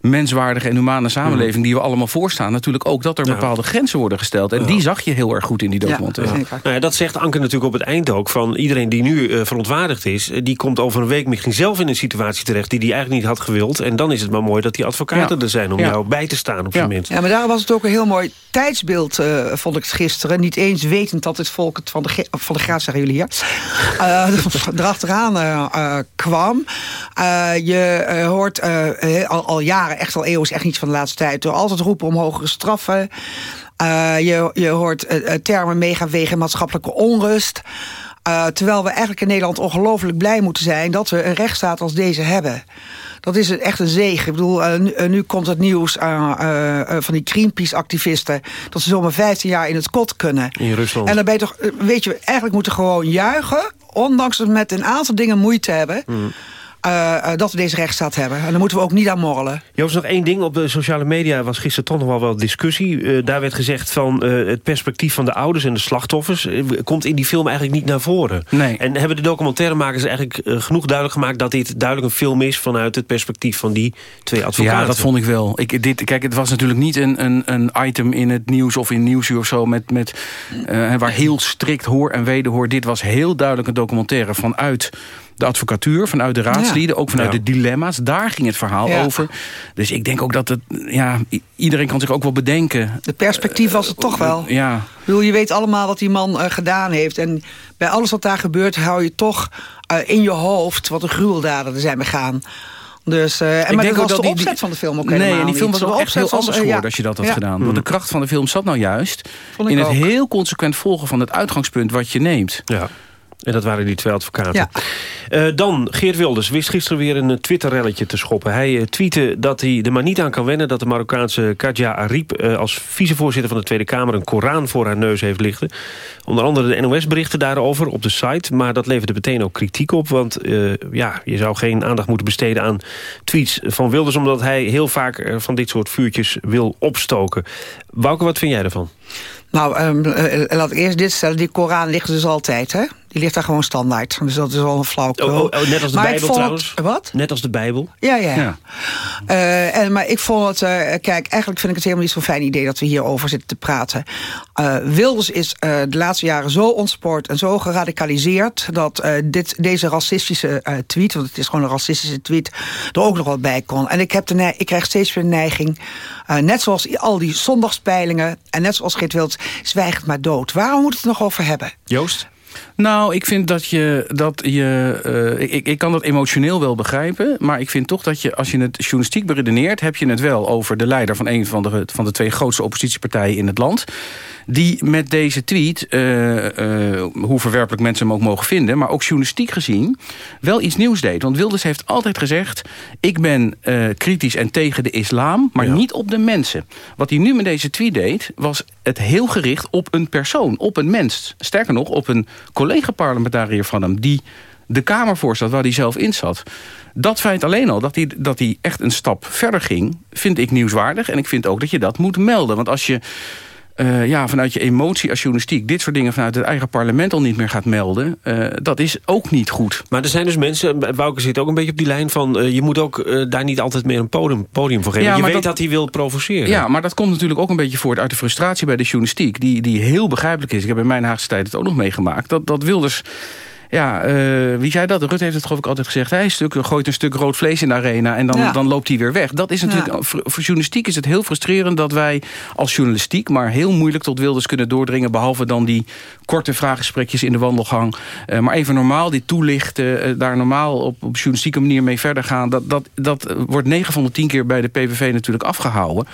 menswaardige en humane samenleving... Mm. die we allemaal voorstaan, natuurlijk ook dat er ja. bepaalde grenzen worden gesteld. En ja. die zag je heel erg goed in die documentaire. Ja, nou ja, dat zegt Anke natuurlijk op het eind ook. Van iedereen die nu uh, verontwaardigd is... die komt over een week misschien zelf in een situatie terecht... die hij eigenlijk niet had gewild. En dan is het maar mooi dat die advocaten er zijn... om jou bij te staan op zijn minst. Ja, maar daar was het ook een heel mooi tijdsbeeld, uh, vond ik het gisteren. Niet eens wetend dat het volk het van de, van de graad, zeggen jullie hier... Uh, *laughs* *laughs* erachteraan uh, kwam. je hoort al, al jaren, echt al eeuwen, is echt niet van de laatste tijd... door altijd roepen om hogere straffen... Uh, je, je hoort uh, termen meegaan maatschappelijke onrust. Uh, terwijl we eigenlijk in Nederland ongelooflijk blij moeten zijn... dat we een rechtsstaat als deze hebben. Dat is echt een zegen. Ik bedoel, nu, nu, komt het nieuws van die Greenpeace-activisten... dat ze zomaar 15 jaar in het kot kunnen. In Rusland. En dan ben je toch, weet je, eigenlijk moeten gewoon juichen... ondanks dat we met een aantal dingen moeite hebben... Mm. Uh, uh, dat we deze rechtsstaat hebben. En daar moeten we ook niet aan morrelen. Joost, nog één ding. Op de sociale media was gisteren toch nog wel wel discussie. Uh, daar werd gezegd van het perspectief van de ouders en de slachtoffers... komt in die film eigenlijk niet naar voren. Nee. En hebben de documentairemakers eigenlijk genoeg duidelijk gemaakt... dat dit duidelijk een film is vanuit het perspectief van die twee advocaten? Ja, dat vond ik wel. Ik, dit, kijk, het was natuurlijk niet een, een, een item in het nieuws of in Nieuwsuur of zo... Met, met, waar heel strikt hoor en wederhoor. Dit was heel duidelijk een documentaire vanuit de advocatuur, vanuit de raadslieden, ja. ook vanuit ja. de dilemma's. Daar ging het verhaal ja. over. Dus ik denk ook dat het, ja, iedereen kan zich ook wel bedenken. De perspectief was het toch wel. Ja. Ik bedoel, je weet allemaal wat die man uh, gedaan heeft. En bij alles wat daar gebeurt, hou je toch uh, in je hoofd wat de gruweldaden er zijn begaan. Dus, uh, en maar denk dat was de opzet die, van de film ook Nee, en die film was ook echt heel anders geworden ja. als je dat had ja. gedaan. Want de kracht van de film zat nou juist... in het ook. heel consequent volgen van het uitgangspunt wat je neemt. Ja. En dat waren die twee advocaten. Ja. Uh, dan, Geert Wilders wist gisteren weer een Twitter-relletje te schoppen. Hij uh, tweette dat hij er maar niet aan kan wennen... dat de Marokkaanse Kadja Ariep uh, als vicevoorzitter van de Tweede Kamer... een Koran voor haar neus heeft liggen. Onder andere de NOS berichten daarover op de site. Maar dat leverde meteen ook kritiek op. Want ja, je zou geen aandacht moeten besteden aan tweets van Wilders... omdat hij heel vaak van dit soort vuurtjes wil opstoken. Wouke, wat vind jij ervan? Nou, um, laat ik eerst dit stellen. Die Koran ligt dus altijd, hè? Die ligt daar gewoon standaard. Dus dat is al een flauw. Oh, oh, oh, net als de maar Bijbel trouwens. Wat? Net als de Bijbel. Ja, ja. ja. Uh, en, maar ik vond het... Uh, kijk, eigenlijk vind ik het helemaal niet zo'n fijn idee... dat we hierover zitten te praten. Uh, Wilders is de laatste jaren zo ontspoord en zo geradicaliseerd... dat dit, deze racistische tweet, want het is gewoon een racistische tweet... er ook nog wat bij kon. En ik, heb de ik krijg steeds weer de neiging... net zoals al die zondagspeilingen... en net zoals Geert Wilders, zwijg het maar dood. Waarom moet het er nog over hebben? Joost? Nou, ik vind dat je... Dat je uh, ik, ik kan dat emotioneel wel begrijpen. Maar ik vind toch dat je, als je het journalistiek beredeneert... heb je het wel over de leider van een van de, van de twee grootste oppositiepartijen in het land die met deze tweet, uh, uh, hoe verwerpelijk mensen hem ook mogen vinden... maar ook journalistiek gezien, wel iets nieuws deed. Want Wilders heeft altijd gezegd... ik ben kritisch en tegen de islam, maar ja. niet op de mensen. Wat hij nu met deze tweet deed, was het heel gericht op een persoon, op een mens. Sterker nog, op een collega-parlementariër van hem... die de Kamer voorstelt waar hij zelf in zat. Dat feit alleen al, dat hij, dat hij echt een stap verder ging... vind ik nieuwswaardig. En ik vind ook dat je dat moet melden. Want als je uh, ja, vanuit je emotie als journalistiek... dit soort dingen vanuit het eigen parlement al niet meer gaat melden... Uh, dat is ook niet goed. Maar er zijn dus mensen, Bouke zit ook een beetje op die lijn van... Uh, je moet ook daar niet altijd meer een podium, podium voor geven. Ja, je weet dat, dat, hij wil provoceren. Ja, maar dat komt natuurlijk ook een beetje voort uit de frustratie bij de journalistiek... die, die heel begrijpelijk is. Ik heb in mijn Haagse tijd het ook nog meegemaakt. Dat, dat Wilders ja, uh, wie zei dat? Rutte heeft het geloof ik altijd gezegd. Hij stuk, gooit een stuk rood vlees in de arena en dan, ja. dan loopt hij weer weg. Dat is natuurlijk, ja. voor journalistiek is het heel frustrerend dat wij als journalistiek... maar heel moeilijk tot Wilders kunnen doordringen... behalve dan die korte vraaggesprekjes in de wandelgang. Uh, maar even normaal, die toelichten, uh, daar normaal op, op journalistieke manier mee verder gaan... dat, dat, dat wordt 9 van de 10 keer bij de PVV natuurlijk afgehouden.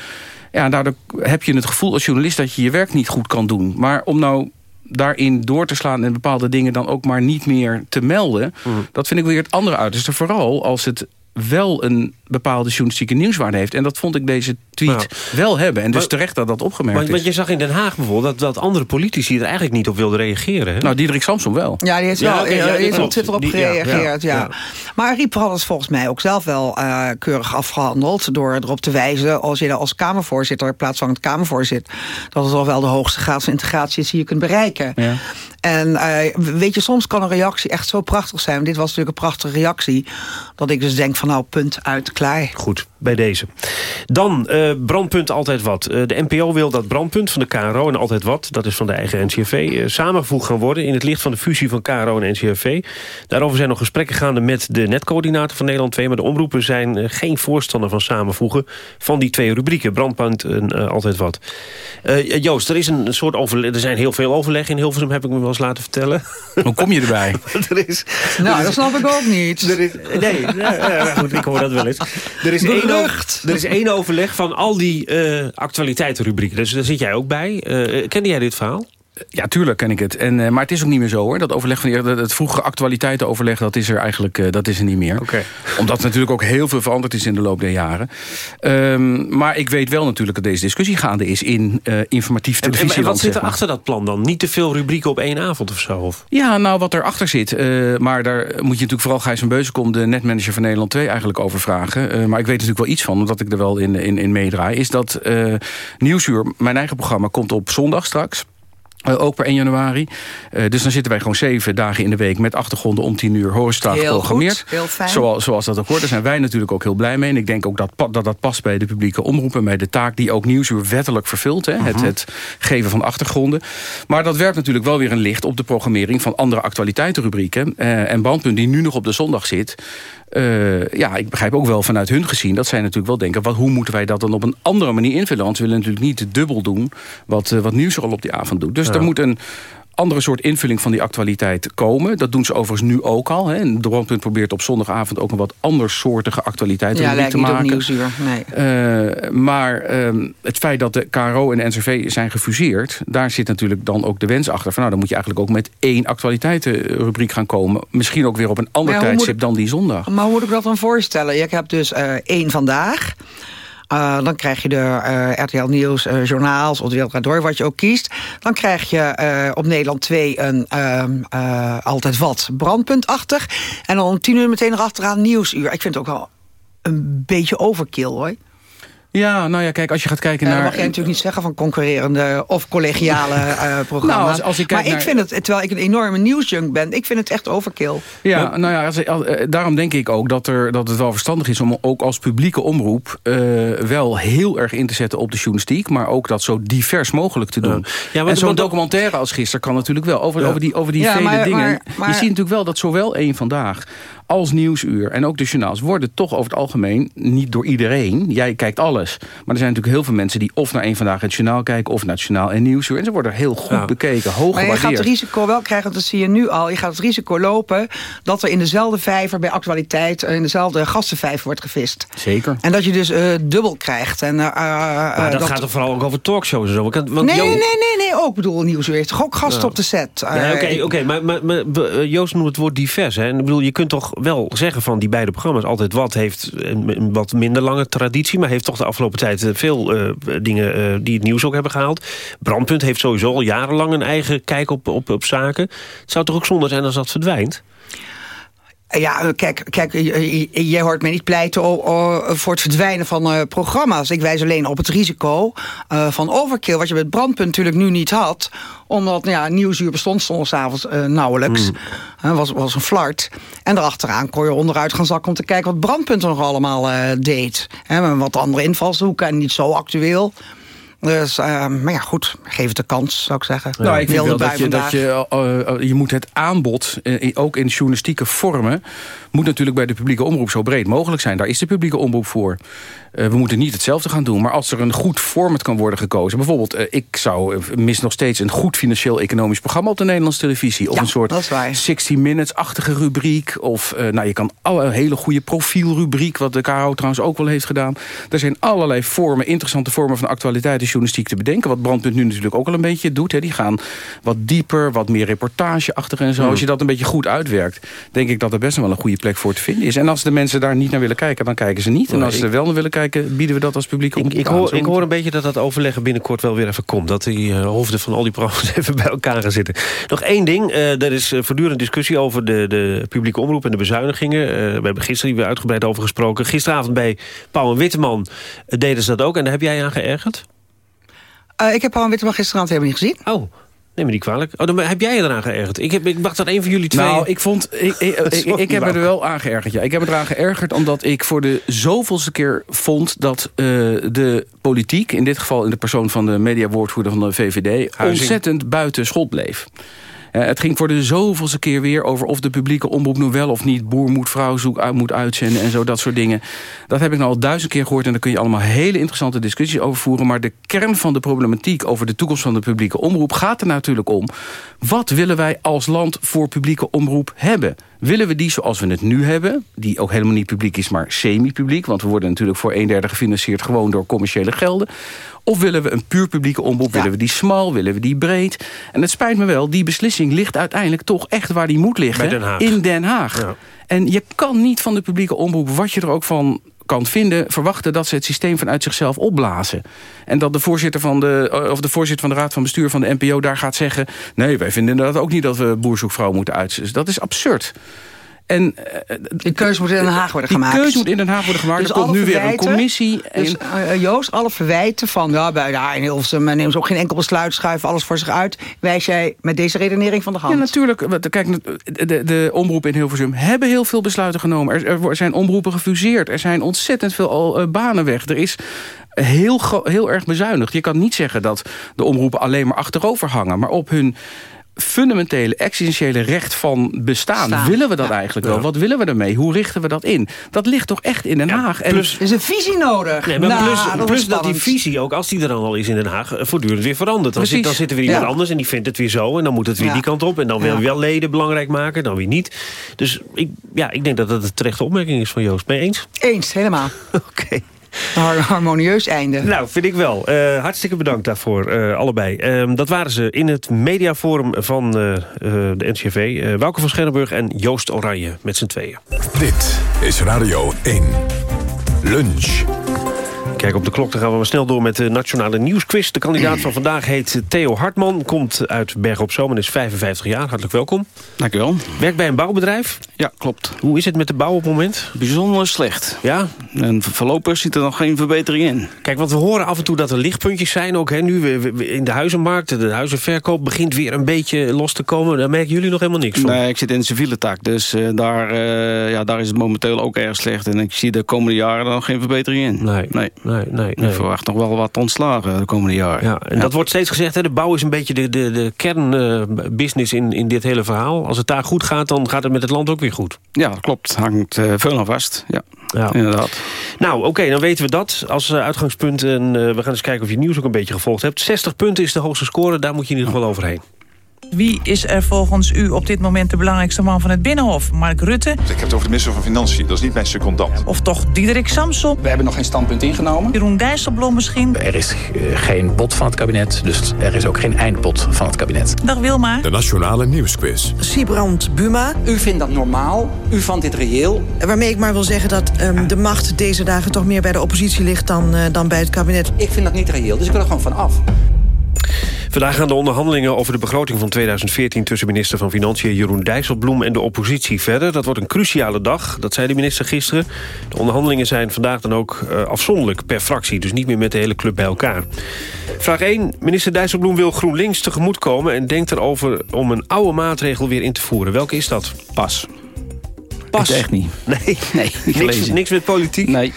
Ja, daardoor heb je het gevoel als journalist dat je je werk niet goed kan doen. Maar om nou daarin door te slaan en bepaalde dingen dan ook maar niet meer te melden... Mm. dat vind ik weer het andere uiterste. Vooral als het wel een bepaalde journalistieke nieuwswaarde heeft. En dat vond ik deze tweet ja. wel hebben. En dus maar, terecht dat dat opgemerkt maar, is. Want je zag in Den Haag bijvoorbeeld... dat, dat andere politici er eigenlijk niet op wilden reageren. Hè? Nou, Diederik Samson wel. Ja, die heeft wel ja, okay, ja, die op Twitter op gereageerd. Ja, ja. Maar Riep had het volgens mij ook zelf wel uh, keurig afgehandeld... door erop te wijzen, als je als Kamervoorzitter... plaatsvangend Kamervoorzitter... dat het al wel de hoogste graad van integratie is die je kunt bereiken. En uh, weet je, soms kan een reactie echt zo prachtig zijn. Dit was natuurlijk een prachtige reactie. Dat ik dus denk van nou, punt uit, klaar. Goed, bij deze. Dan, uh, brandpunt altijd wat. Uh, de NPO wil dat brandpunt van de KRO en altijd wat... dat is van de eigen NCRV, samengevoegd gaan worden... in het licht van de fusie van KRO en NCRV. Daarover zijn nog gesprekken gaande met de netcoördinator van Nederland 2... maar de omroepen zijn geen voorstander van samenvoegen... van die twee rubrieken, brandpunt en altijd wat. Joost, er is een soort overleg... er zijn heel veel overleg in Hilversum, heb ik me wel laten vertellen. Hoe kom je erbij? *laughs* er is, nou, er dat snap ik ook niet. Er is, nee, ja, ja, goed, ik hoor dat wel eens. Er is één, er is één overleg van al die uh, actualiteitenrubrieken. Dus daar zit jij ook bij. Uh, kende jij dit verhaal? Ja, tuurlijk ken ik het. En, uh, maar het is ook niet meer zo hoor. Dat overleg van die, het vroege actualiteitenoverleg, dat is er eigenlijk uh, dat is er niet meer. Okay. Omdat natuurlijk ook heel veel veranderd is in de loop der jaren. Um, maar ik weet wel natuurlijk dat deze discussie gaande is in uh, informatief televisie. En, en wat zit er achter dat plan dan? Niet te veel rubrieken op één avond of zo? Of? Ja, nou wat erachter zit. maar daar moet je natuurlijk vooral Gijs van Beuzenkom, de netmanager van Nederland 2, eigenlijk over vragen. maar ik weet natuurlijk wel iets van, omdat ik er wel in, in, in meedraai. Is dat Nieuwsuur, mijn eigen programma, komt op zondag straks. Uh, ook per 1 januari. Uh, dus dan zitten wij gewoon zeven dagen in de week... met achtergronden om 10 uur horizontaal geprogrammeerd. Goed, heel fijn. Zoals, zoals dat ook hoort. Daar zijn wij natuurlijk ook heel blij mee. En ik denk ook dat dat, dat past bij de publieke omroep... en bij de taak die ook Nieuwsuur wettelijk vervult. Hè? Uh -huh. het, het geven van achtergronden. Maar dat werpt natuurlijk wel weer een licht... op de programmering van andere actualiteitenrubrieken. Uh, en Brandpunt, die nu nog op de zondag zit... Uh, ja, ik begrijp ook wel vanuit hun gezien... dat zij natuurlijk wel denken... Wat, hoe moeten wij dat dan op een andere manier invullen? Want we willen natuurlijk niet dubbel doen... wat, uh, wat Nieuws er al op die avond doet. Dus ja. er moet een andere soort invulling van die actualiteit komen. Dat doen ze overigens nu ook al. Hè. En de Brandpunt probeert op zondagavond ook een wat andersoortige actualiteit ja, te maken. Nieuwsuur, nee. uh, maar um, het feit dat de KRO en de NCV zijn gefuseerd... daar zit natuurlijk dan ook de wens achter. Van, nou, dan moet je eigenlijk ook met één actualiteitenrubriek gaan komen. Misschien ook weer op een ander tijdstip ik, dan die zondag. Maar hoe moet ik dat dan voorstellen? Je hebt dus uh, één vandaag... Uh, dan krijg je de uh, RTL Nieuws uh, journaals of de Door, wat je ook kiest. Dan krijg je op Nederland 2 een altijd wat brandpuntachtig. En dan om tien uur meteen erachteraan nieuwsuur. Ik vind het ook wel een beetje overkill hoor. Ja, nou ja, kijk, als je gaat kijken ja, naar... Dat mag je natuurlijk niet zeggen van concurrerende of collegiale uh, *laughs* programma's. Nou, als, als ik maar naar... ik vind het, terwijl ik een enorme nieuwsjunk ben... ik vind het echt overkill. Ja, nou ja, als, als, daarom denk ik ook dat, er, dat het wel verstandig is... om ook als publieke omroep uh, wel heel erg in te zetten op de journalistiek... maar ook dat zo divers mogelijk te doen. Ja. Ja, en zo'n documentaire als gisteren kan natuurlijk wel... over, over die, over die vele maar, dingen. Maar, maar... Je ziet natuurlijk wel dat zowel één Vandaag als Nieuwsuur en ook de journaals... worden toch over het algemeen, niet door iedereen... jij kijkt alles. Maar er zijn natuurlijk heel veel mensen die of naar een Vandaag het Journaal kijken... of naar het Journaal en Nieuwsuur. En ze worden heel goed bekeken, hoog Maar je gaat het risico wel krijgen, want dat zie je nu al. Je gaat het risico lopen dat er in dezelfde vijver bij actualiteit... eh, in dezelfde gastenvijver wordt gevist. Zeker. En dat je dus eh, dubbel krijgt. En, eh, Maar eh, dat, gaat toch vooral ook over talkshows en zo? Want, want Nee, nee, nee, nee, ook bedoel Nieuwsuur heeft toch ook gasten Ja. op de set. Nee, Eh, Oké, oké, maar, maar, maar, Joost noemt het woord divers. Hè? En ik bedoel, je kunt toch wel zeggen van die beide programma's... altijd wat heeft een, wat minder lange traditie... maar heeft toch de afgelopen tijd eh, veel eh, dingen eh, die het nieuws ook hebben gehaald. Brandpunt heeft sowieso al jarenlang een eigen kijk op, op, op zaken. Het zou toch ook zonde zijn als dat verdwijnt? Ja, eh, kijk, kijk eh, eh, jij hoort mij niet pleiten voor het verdwijnen van programma's. Ik wijs alleen op het risico van overkill... wat je met Brandpunt natuurlijk nu niet had. Omdat nou ja, Nieuwsuur bestond eh nauwelijks. Eh, was, was een flart. En daarachteraan kon je onderuit gaan zakken... om te kijken wat Brandpunt nog allemaal deed. Met wat andere invalshoeken en niet zo actueel... Dus, eh, maar ja, goed, geef het de kans, zou ik zeggen. Nou, ik wel bui dat je, dat je, eh, eh, je moet het aanbod, ook in journalistieke vormen... moet natuurlijk bij de publieke omroep zo breed mogelijk zijn. Daar is de publieke omroep voor. We moeten niet hetzelfde gaan doen. Maar als er een goed format kan worden gekozen... bijvoorbeeld, ik zou mis nog steeds een goed financieel-economisch programma... op de Nederlandse televisie. Of een soort 60 Minutes-achtige rubriek. Of nou, je kan alle hele goede profielrubriek... wat de KRO trouwens ook wel heeft gedaan. Er zijn allerlei vormen, interessante vormen van actualiteit en journalistiek te bedenken. Wat Brandpunt nu natuurlijk ook al een beetje doet. Hè. Die gaan wat dieper, wat meer reportageachtig en zo. Hmm. Als je dat een beetje goed uitwerkt... denk ik dat er best wel een goede plek voor te vinden is. En als de mensen daar niet naar willen kijken, dan kijken ze niet. En als ze er wel naar willen kijken, bieden we dat als publiek omroep Ik hoor, ik hoor een beetje dat dat overleggen binnenkort wel weer even komt. Dat die eh, hoofden van al die programma's *laughs* even bij elkaar gaan zitten. Nog één ding. eh, er is eh, voortdurend discussie over de, de publieke omroep en de bezuinigingen. Eh, we hebben gisteren hier weer uitgebreid over gesproken. Gisteravond bij Pauw en Witteman deden ze dat ook. En daar heb jij aan geërgerd? Eh, ik heb Paul Witteman gisteravond helemaal niet gezien. Oh, neem me niet kwalijk. Oh, dan heb jij je eraan geërgerd. Ik, heb, ik dacht dat een van jullie twee... Nou, ik vond. Ik, ik, *laughs* ik, Sorry, ik heb me er wel aan geërgerd. Ja. Ik heb me eraan geërgerd omdat ik voor de zoveelste keer vond dat eh, de politiek, in dit geval in de persoon van de mediawoordvoerder van de VVD, ontzettend buiten schot bleef. Eh, het ging voor de zoveelste keer weer over of de publieke omroep nu wel of niet boer moet vrouw zoek moet uitzenden en zo, dat soort dingen. Dat heb ik nou al duizend keer gehoord en daar kun je allemaal hele interessante discussies over voeren. Maar de kern van de problematiek over de toekomst van de publieke omroep gaat er natuurlijk om. Wat willen wij als land voor publieke omroep hebben? Willen we die zoals we het nu hebben, die ook helemaal niet publiek is, maar semi-publiek, want we worden natuurlijk voor een derde gefinancierd gewoon door commerciële gelden. Of willen we een puur publieke omroep? Willen we die smal? Willen we die breed? En het spijt me wel, die beslissing ligt uiteindelijk toch echt waar die moet liggen. Den. In Den Haag. En je kan niet van de publieke omroep, wat je er ook van kan vinden, verwachten dat ze het systeem vanuit zichzelf opblazen. En dat de voorzitter van de, eh, of de voorzitter van de raad van bestuur van de NPO daar gaat zeggen... nee, wij vinden inderdaad ook niet dat we boerzoekvrouw moeten uitzetten. Dat is absurd. En, die keuze moet in Den Haag worden gemaakt. Die keuze moet in Den Haag worden gemaakt. Dus er komt nu weer een commissie. Dus en- eh, Joost, alle verwijten van... ja, bij ja, in Hilversum nemen ze ook geen enkel besluit... schuiven alles voor zich uit... wijs jij met deze redenering van de hand. Ja, natuurlijk. Kijk, de, de, de omroepen in Hilversum hebben heel veel besluiten genomen. Er, er zijn omroepen gefuseerd. Er zijn ontzettend veel al, eh, banen weg. Er is heel, heel erg bezuinigd. Je kan niet zeggen dat de omroepen alleen maar achterover hangen. Maar op hun fundamentele, existentiële recht van bestaan... Staan. willen we dat eigenlijk wel? Wat willen we ermee? Hoe richten we dat in? Dat ligt toch echt in Den Haag? En- plus- Er is een visie nodig. Nee, maar Nou, plus, dat plus dat die visie ook, als die er dan al is in Den Haag, eh, voortdurend weer verandert. Dan, zit, dan zitten weer Ja. iemand anders en die vindt het weer zo. En dan moet het weer Ja. die kant op. En dan wil Ja. je wel leden belangrijk maken, dan weer niet. Dus ik, ja, ik denk dat dat een terechte opmerking is van Joost. Mee eens? Eens, helemaal. *laughs* Oké. Harmonieus einde. Nou, vind ik wel. Eh, hartstikke bedankt daarvoor, eh, allebei. Ehm, dat waren ze in het mediaforum van eh, eh, de NCV. Eh Wouke van Scherrenburg en Joost Oranje met z'n tweeën. Dit is Radio 1. Lunch. Kijk op de klok, dan gaan we maar snel door met de Nationale Nieuwsquiz. De kandidaat van vandaag heet Theo Hartman, komt uit Berg op Zoom en is 55 jaar. Hartelijk welkom. Dank u wel. Werkt bij een bouwbedrijf? Ja, klopt. Hoe is het met de bouw op het moment? Bijzonder slecht. Ja? En voorlopig zit er nog geen verbetering in. Kijk, want we horen af en toe dat er lichtpuntjes zijn ook. Hè, nu in de huizenmarkt, de huizenverkoop begint weer een beetje los te komen. Daar merken jullie nog helemaal niks van. Nee, ik zit in de civiele tak, dus eh, daar, eh, ja, daar is het momenteel ook erg slecht. En ik zie de komende jaren nog geen verbetering in. Nee. nee. Nee, nee, nee. Ik verwacht nog wel wat ontslagen de komende jaren. Ja, en dat wordt steeds gezegd, hè, de bouw is een beetje de, de, de kernbusiness in, in dit hele verhaal. Als het daar goed gaat, dan gaat het met het land ook weer goed. Ja, dat klopt. Hangt eh, veel aan vast. Ja, Ja. inderdaad. Nou, oké, dan weten we dat als eh, uitgangspunt. En eh, we gaan eens kijken of je nieuws ook een beetje gevolgd hebt. 60 punten is de hoogste score, daar moet je in ieder geval overheen. Wie is er volgens u op dit moment de belangrijkste man van het Binnenhof? Mark Rutte Ik heb het over de minister van Financiën, dat is niet mijn secondant. of toch Diederik Samson? We hebben nog geen standpunt ingenomen. Jeroen Dijsselbloem misschien? Er is eh, geen bod van het kabinet, dus er is ook geen eindbod van het kabinet. Dag Wilma. De Nationale Nieuwsquiz. Siebrand Buma. U vindt dat normaal, u vindt dit reëel. Waarmee ik maar wil zeggen dat ehm, de macht deze dagen toch meer bij de oppositie ligt dan, eh, dan bij het kabinet. Ik vind dat niet reëel, dus ik wil er gewoon van af. Vandaag gaan de onderhandelingen over de begroting van 2014... tussen minister van Financiën Jeroen Dijsselbloem en de oppositie verder. Dat wordt een cruciale dag, dat zei de minister gisteren. De onderhandelingen zijn vandaag dan ook eh, afzonderlijk per fractie... dus niet meer met de hele club bij elkaar. Vraag 1. Minister Dijsselbloem wil GroenLinks tegemoetkomen... en denkt erover om een oude maatregel weer in te voeren. Welke is dat? Pas. Pas? echt niet. Nee, Nee, niks met politiek? Nee.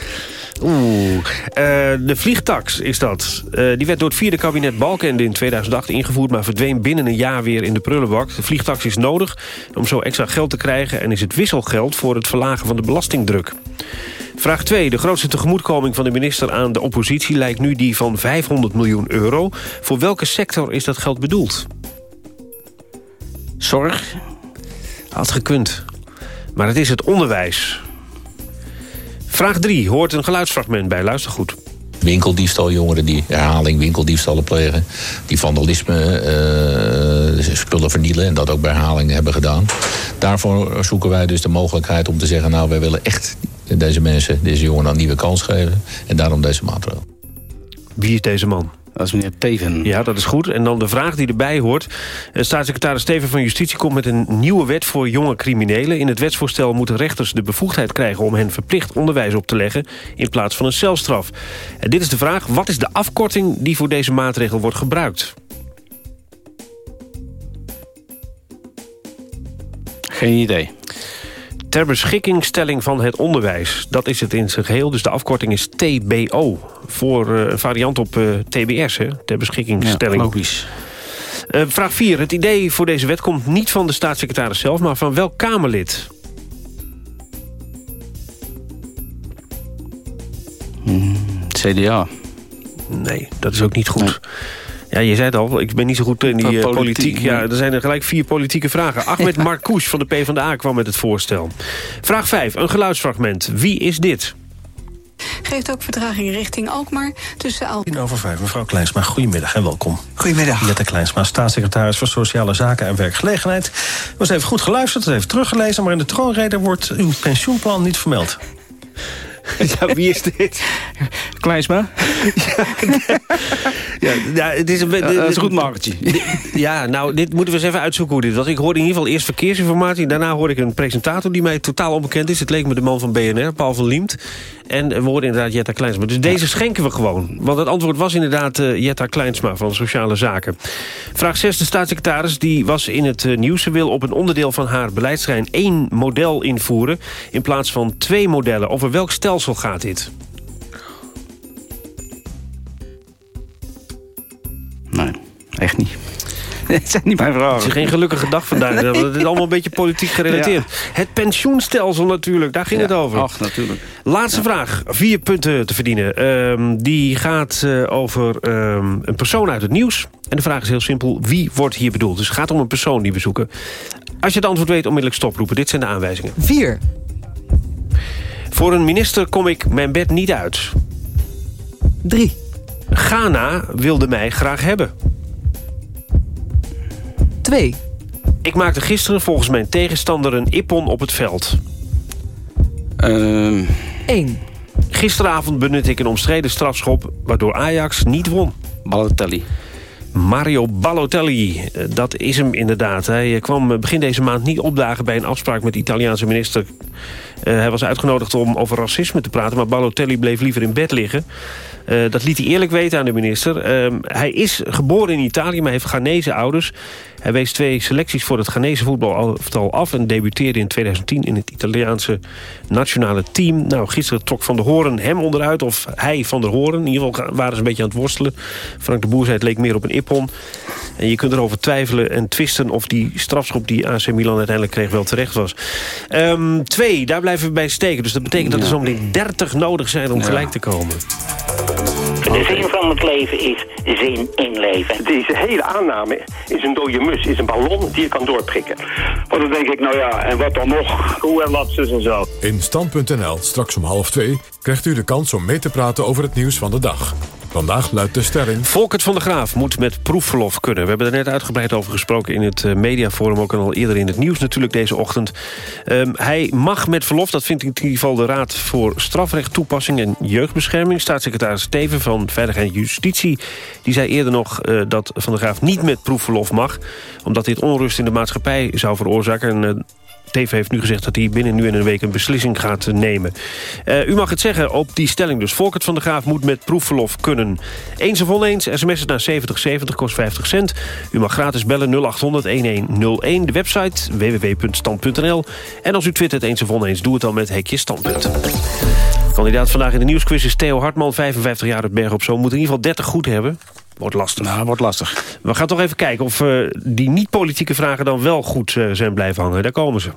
Oeh, Eh, de vliegtax is dat. Eh, die werd door het vierde kabinet Balkenende in 2008 ingevoerd... maar verdween binnen een jaar weer in de prullenbak. De vliegtax is nodig om zo extra geld te krijgen... en is het wisselgeld voor het verlagen van de belastingdruk. Vraag 2. De grootste tegemoetkoming van de minister aan de oppositie... lijkt nu die van 500 miljoen euro. Voor welke sector is dat geld bedoeld? Zorg. Had gekund. Maar het is het onderwijs. Vraag 3. Hoort een geluidsfragment bij. Luister goed. Winkeldiefstal, jongeren die herhaling winkeldiefstallen plegen. Die vandalisme, eh, spullen vernielen en dat ook bij herhaling hebben gedaan. Daarvoor zoeken wij dus de mogelijkheid om te zeggen... nou, wij willen echt deze mensen, deze jongeren een nieuwe kans geven. En daarom deze maatregel. Wie is deze man? Dat is meneer Teven. Ja, dat is goed. En dan de vraag die erbij hoort. Eh, Staatssecretaris Steven van Justitie komt met een nieuwe wet voor jonge criminelen. In het wetsvoorstel moeten rechters de bevoegdheid krijgen... om hen verplicht onderwijs op te leggen in plaats van een celstraf. En dit is de vraag. Wat is de afkorting die voor deze maatregel wordt gebruikt? Geen idee. Ter beschikkingstelling van het onderwijs. Dat is het in zijn geheel. Dus de afkorting is TBO. Voor eh, een variant op eh, TBS, hè? ter beschikkingstelling. Ja, logisch. Eh, vraag 4. Het idee voor deze wet komt niet van de staatssecretaris zelf... maar van welk Kamerlid? CDA. Nee, dat is ook niet goed. Ja, je zei het al, ik ben niet zo goed in die eh, politiek, politiek. Ja, er zijn er gelijk vier politieke vragen. Ahmed Marcouch van de PvdA kwam met het voorstel. Vraag 5. Een geluidsfragment. Wie is dit? Geeft ook vertraging richting Alkmaar tussen Al... Tien over vijf, mevrouw Kleinsma, goedemiddag en welkom. Goedemiddag. Jette Kleinsma, staatssecretaris voor Sociale Zaken en Werkgelegenheid. U was even goed geluisterd, u heeft teruggelezen... maar in de troonrede wordt uw pensioenplan niet vermeld. *laughs* Ja, wie is dit? Kleinsma? *laughs* Ja, ja, het is een, dat is een goed markertje. *laughs* Ja, nou, dit moeten we eens even uitzoeken hoe dit was. Ik hoorde in ieder geval eerst verkeersinformatie. Daarna hoorde ik een presentator die mij totaal onbekend is. Het leek me de man van BNR, Paul van Liemt. En we hoorden inderdaad Jetta Kleinsma. Dus deze schenken we gewoon. Want het antwoord was inderdaad eh, Jetta Kleinsma van Sociale Zaken. Vraag 6. De staatssecretaris die was in het eh, nieuws. Ze wil op een onderdeel van haar beleidsterrein één model invoeren... in plaats van twee modellen. Over welk stelsel gaat dit? Nee, echt niet. *laughs* Het zijn niet mijn vragen. Het is geen gelukkige dag vandaag. Het is allemaal een beetje politiek gerelateerd. Het pensioenstelsel natuurlijk, daar ging Ja, het over. ach, natuurlijk. Laatste vraag, vier punten te verdienen. Ehm, die gaat eh, over ehm, een persoon uit het nieuws. En de vraag is heel simpel, wie wordt hier bedoeld? Dus het gaat om een persoon die we zoeken. Als je het antwoord weet, onmiddellijk stoproepen. Dit zijn de aanwijzingen. Vier. Voor een minister kom ik mijn bed niet uit. Drie. Ghana wilde mij graag hebben. Twee. Ik maakte gisteren volgens mijn tegenstander een ippon op het veld. Ehm, Eén. Gisteravond benutte ik een omstreden strafschop... waardoor Ajax niet won. Balotelli. Mario Balotelli, eh, dat is hem inderdaad. Hij eh, kwam eh, begin deze maand niet opdagen bij een afspraak met de Italiaanse minister. Uh, hij was uitgenodigd om over racisme te praten... maar Balotelli bleef liever in bed liggen. Uh, dat liet hij eerlijk weten aan de minister. Uh, hij is geboren in Italië, maar heeft Ghanese ouders. Hij wees twee selecties voor het Ghanese voetbalaftal af... en debuteerde in 2010 in het Italiaanse nationale team. Nou, gisteren trok Van der Horen hem onderuit, of hij Van der Horen. In ieder geval waren ze een beetje aan het worstelen. Frank de Boer zei het leek meer op een ippon. En je kunt erover twijfelen en twisten... of die strafschop die AC Milan uiteindelijk kreeg wel terecht was. Um, twee, daar blijven we bij steken. Dus dat betekent dat er zometeen 30 nodig zijn om ja. gelijk te komen. De zin van het leven is zin in leven. Deze hele aanname is een dode mus, is een ballon die je kan doorprikken. Want dan denk ik, nou ja, en wat dan nog? Hoe en wat, zus en zo. In Stand.nl, straks om half twee, krijgt u de kans om mee te praten over het nieuws van de dag. Vandaag luidt de stelling... Volkert van der Graaf moet met proefverlof kunnen. We hebben er net uitgebreid over gesproken in het mediaforum... ook al eerder in het nieuws natuurlijk deze ochtend. Um, hij mag met verlof, dat vindt in ieder geval de Raad... voor strafrecht, toepassing en jeugdbescherming. Staatssecretaris Steven van Veiligheid en Justitie... die zei eerder nog uh, dat Van der Graaf niet met proefverlof mag... omdat dit onrust in de maatschappij zou veroorzaken... En, uh, TV heeft nu gezegd dat hij binnen nu en een week een beslissing gaat nemen. Uh, u mag het zeggen op die stelling dus. Volkert van der Graaf moet met proefverlof kunnen. Eens of oneens, sms naar 7070 kost 50 cent. U mag gratis bellen 0800-1101. De website www.stand.nl. En als u twittert eens of oneens, doe het dan met hekje standpunt. Kandidaat vandaag in de nieuwsquiz is Theo Hartman, 55 jaar uit Berg op Zoom. Moet in ieder geval 30 goed hebben. Wordt lastig. Nou, wordt lastig. We gaan toch even kijken of uh, die niet-politieke vragen dan wel goed uh, zijn blijven hangen. Daar komen ze.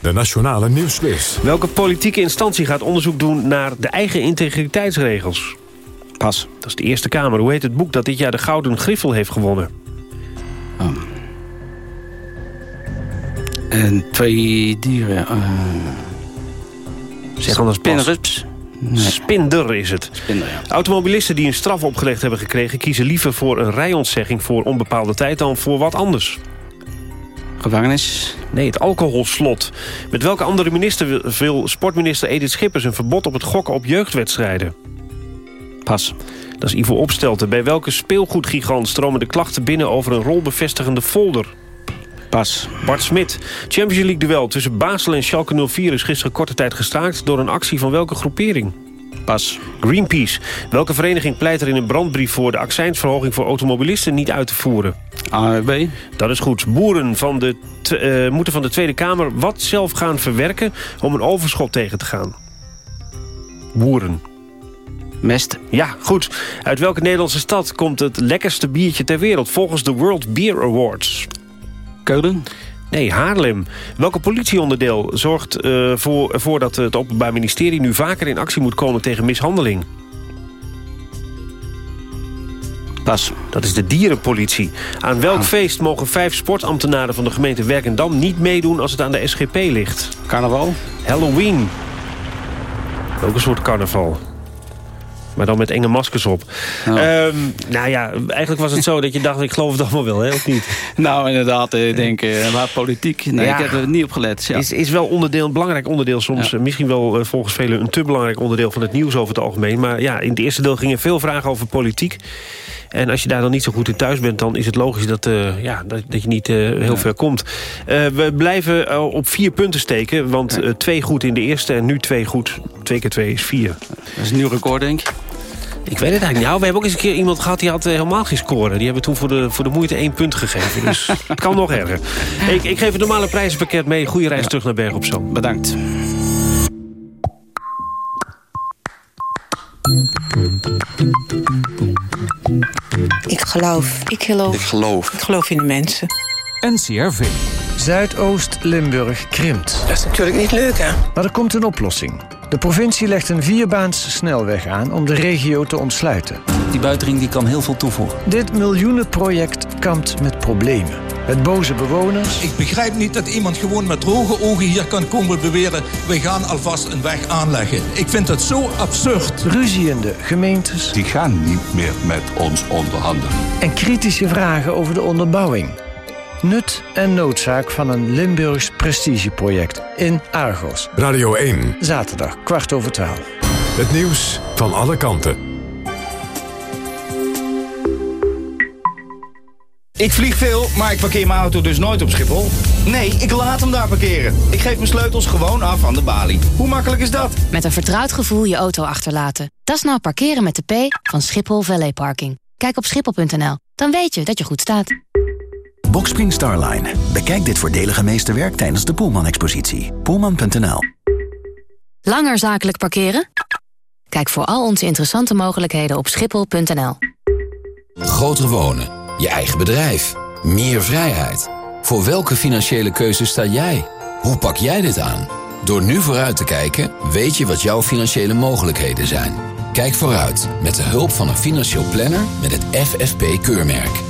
De Nationale Nieuwsquiz. Welke politieke instantie gaat onderzoek doen naar de eigen integriteitsregels? Pas. Dat is de Eerste Kamer. Hoe heet het boek dat dit jaar de Gouden Griffel heeft gewonnen? Oh. En twee dieren. Uh... Zeg anders Pinrups. Spinder is het. Spinder, ja. Automobilisten die een straf opgelegd hebben gekregen... kiezen liever voor een rijontzegging voor onbepaalde tijd... dan voor wat anders. Gevangenis? Nee, het alcoholslot. Met welke andere minister wil sportminister Edith Schippers... een verbod op het gokken op jeugdwedstrijden? Pas. Dat is Ivo Opstelten. Bij welke speelgoedgigant stromen de klachten binnen... over een rolbevestigende folder? Pas. Bart Smit. Champions League duel tussen Basel en Schalke 04 is gisteren korte tijd gestaakt... door een actie van welke groepering? Pas. Greenpeace. Welke vereniging pleit er in een brandbrief voor de accijnsverhoging voor automobilisten niet uit te voeren? ANWB. Dat is goed. Boeren van de uh, moeten van de Tweede Kamer wat zelf gaan verwerken om een overschot tegen te gaan. Boeren. Mest. Ja, goed. Uit welke Nederlandse stad komt het lekkerste biertje ter wereld volgens de World Beer Awards? Keulen? Nee, Haarlem. Welke politieonderdeel zorgt uh, voor, ervoor dat het Openbaar Ministerie... nu vaker in actie moet komen tegen mishandeling? Pas. Dat is de dierenpolitie. Aan welk ah. feest mogen vijf sportambtenaren van de gemeente Werkendam... niet meedoen als het aan de SGP ligt? Carnaval? Halloween. Ook een soort carnaval. Maar dan met enge maskers op. Oh. Um, nou ja, eigenlijk was het zo dat je dacht... ik geloof het allemaal wel, hè, of niet? nou, inderdaad, ik denk, uh, maar politiek... Nee, ja, ik heb er niet op gelet. Ja. Is, is wel onderdeel, een belangrijk onderdeel soms. Ja. Misschien wel uh, volgens velen een te belangrijk onderdeel van het nieuws over het algemeen. Maar ja, in het eerste deel gingen veel vragen over politiek. En als je daar dan niet zo goed in thuis bent... dan is het logisch dat, uh, ja, dat, dat je niet uh, heel ja. ver komt. Uh, we blijven op vier punten steken. Want twee goed in de eerste en nu twee goed. Twee keer twee is vier. Dat is een nieuw record, denk ik. Ik weet het eigenlijk niet. Nou, we hebben ook eens een keer iemand gehad die had helemaal geen scoren. Die hebben toen voor de, voor de moeite één punt gegeven. Dus *laughs* het kan nog erger. Ik, ik geef het normale prijzenpakket mee. Goede reis terug naar Berg op Zoom. Bedankt. Ik geloof. Ik geloof. Ik geloof. Ik geloof in de mensen. NCRV. Zuidoost-Limburg krimpt. Dat is natuurlijk niet leuk, hè? Maar er komt een oplossing. De provincie legt een vierbaans snelweg aan om de regio te ontsluiten. Die buitenring die kan heel veel toevoegen. Dit miljoenenproject kampt met problemen. Met boze bewoners. Ik begrijp niet dat iemand gewoon met droge ogen hier kan komen beweren... we gaan alvast een weg aanleggen. Ik vind het zo absurd. Ruziende gemeentes. Die gaan niet meer met ons onderhandelen. En kritische vragen over de onderbouwing. Nut en noodzaak van een Limburgs prestigeproject in Argos. Radio 1. Zaterdag, kwart over twaalf. Het nieuws van alle kanten. Ik vlieg veel, maar ik parkeer mijn auto dus nooit op Schiphol. Nee, ik laat hem daar parkeren. Ik geef mijn sleutels gewoon af aan de balie. Hoe makkelijk is dat? Met een vertrouwd gevoel je auto achterlaten. Dat is nou parkeren met de P van Schiphol Valley Parking. Kijk op schiphol.nl, dan weet je dat je goed staat. Boxspring Starline. Bekijk dit voordelige meesterwerk tijdens de Poelman-expositie. Poelman.nl Langer zakelijk parkeren? Kijk voor al onze interessante mogelijkheden op schiphol.nl. Groter wonen, je eigen bedrijf, meer vrijheid. Voor welke financiële keuze sta jij? Hoe pak jij dit aan? Door nu vooruit te kijken, weet je wat jouw financiële mogelijkheden zijn. Kijk vooruit met de hulp van een financieel planner met het FFP-keurmerk.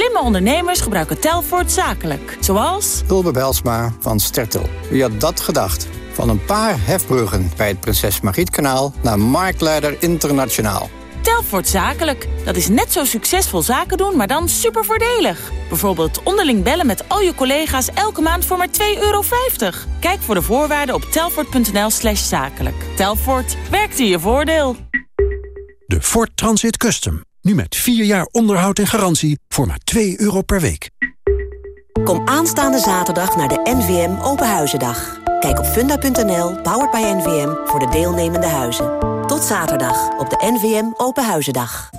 Slimme ondernemers gebruiken Telfort zakelijk. Zoals... Ulbe Belsma van Stertel. Wie had dat gedacht? Van een paar hefbruggen bij het Prinses Margrietkanaal... naar Marktleider Internationaal. Telfort Zakelijk. Dat is net zo succesvol zaken doen, maar dan super voordelig. Bijvoorbeeld onderling bellen met al je collega's elke maand voor maar 2,50 euro. Kijk voor de voorwaarden op telfort.nl slash zakelijk. Telfort, werkt in je voordeel. De Ford Transit Custom. Nu met 4 jaar onderhoud en garantie voor maar 2 euro per week. Kom aanstaande zaterdag naar de NVM Openhuizendag. Kijk op funda.nl, powered by NVM, voor de deelnemende huizen. Tot zaterdag op de NVM Open Huizendag.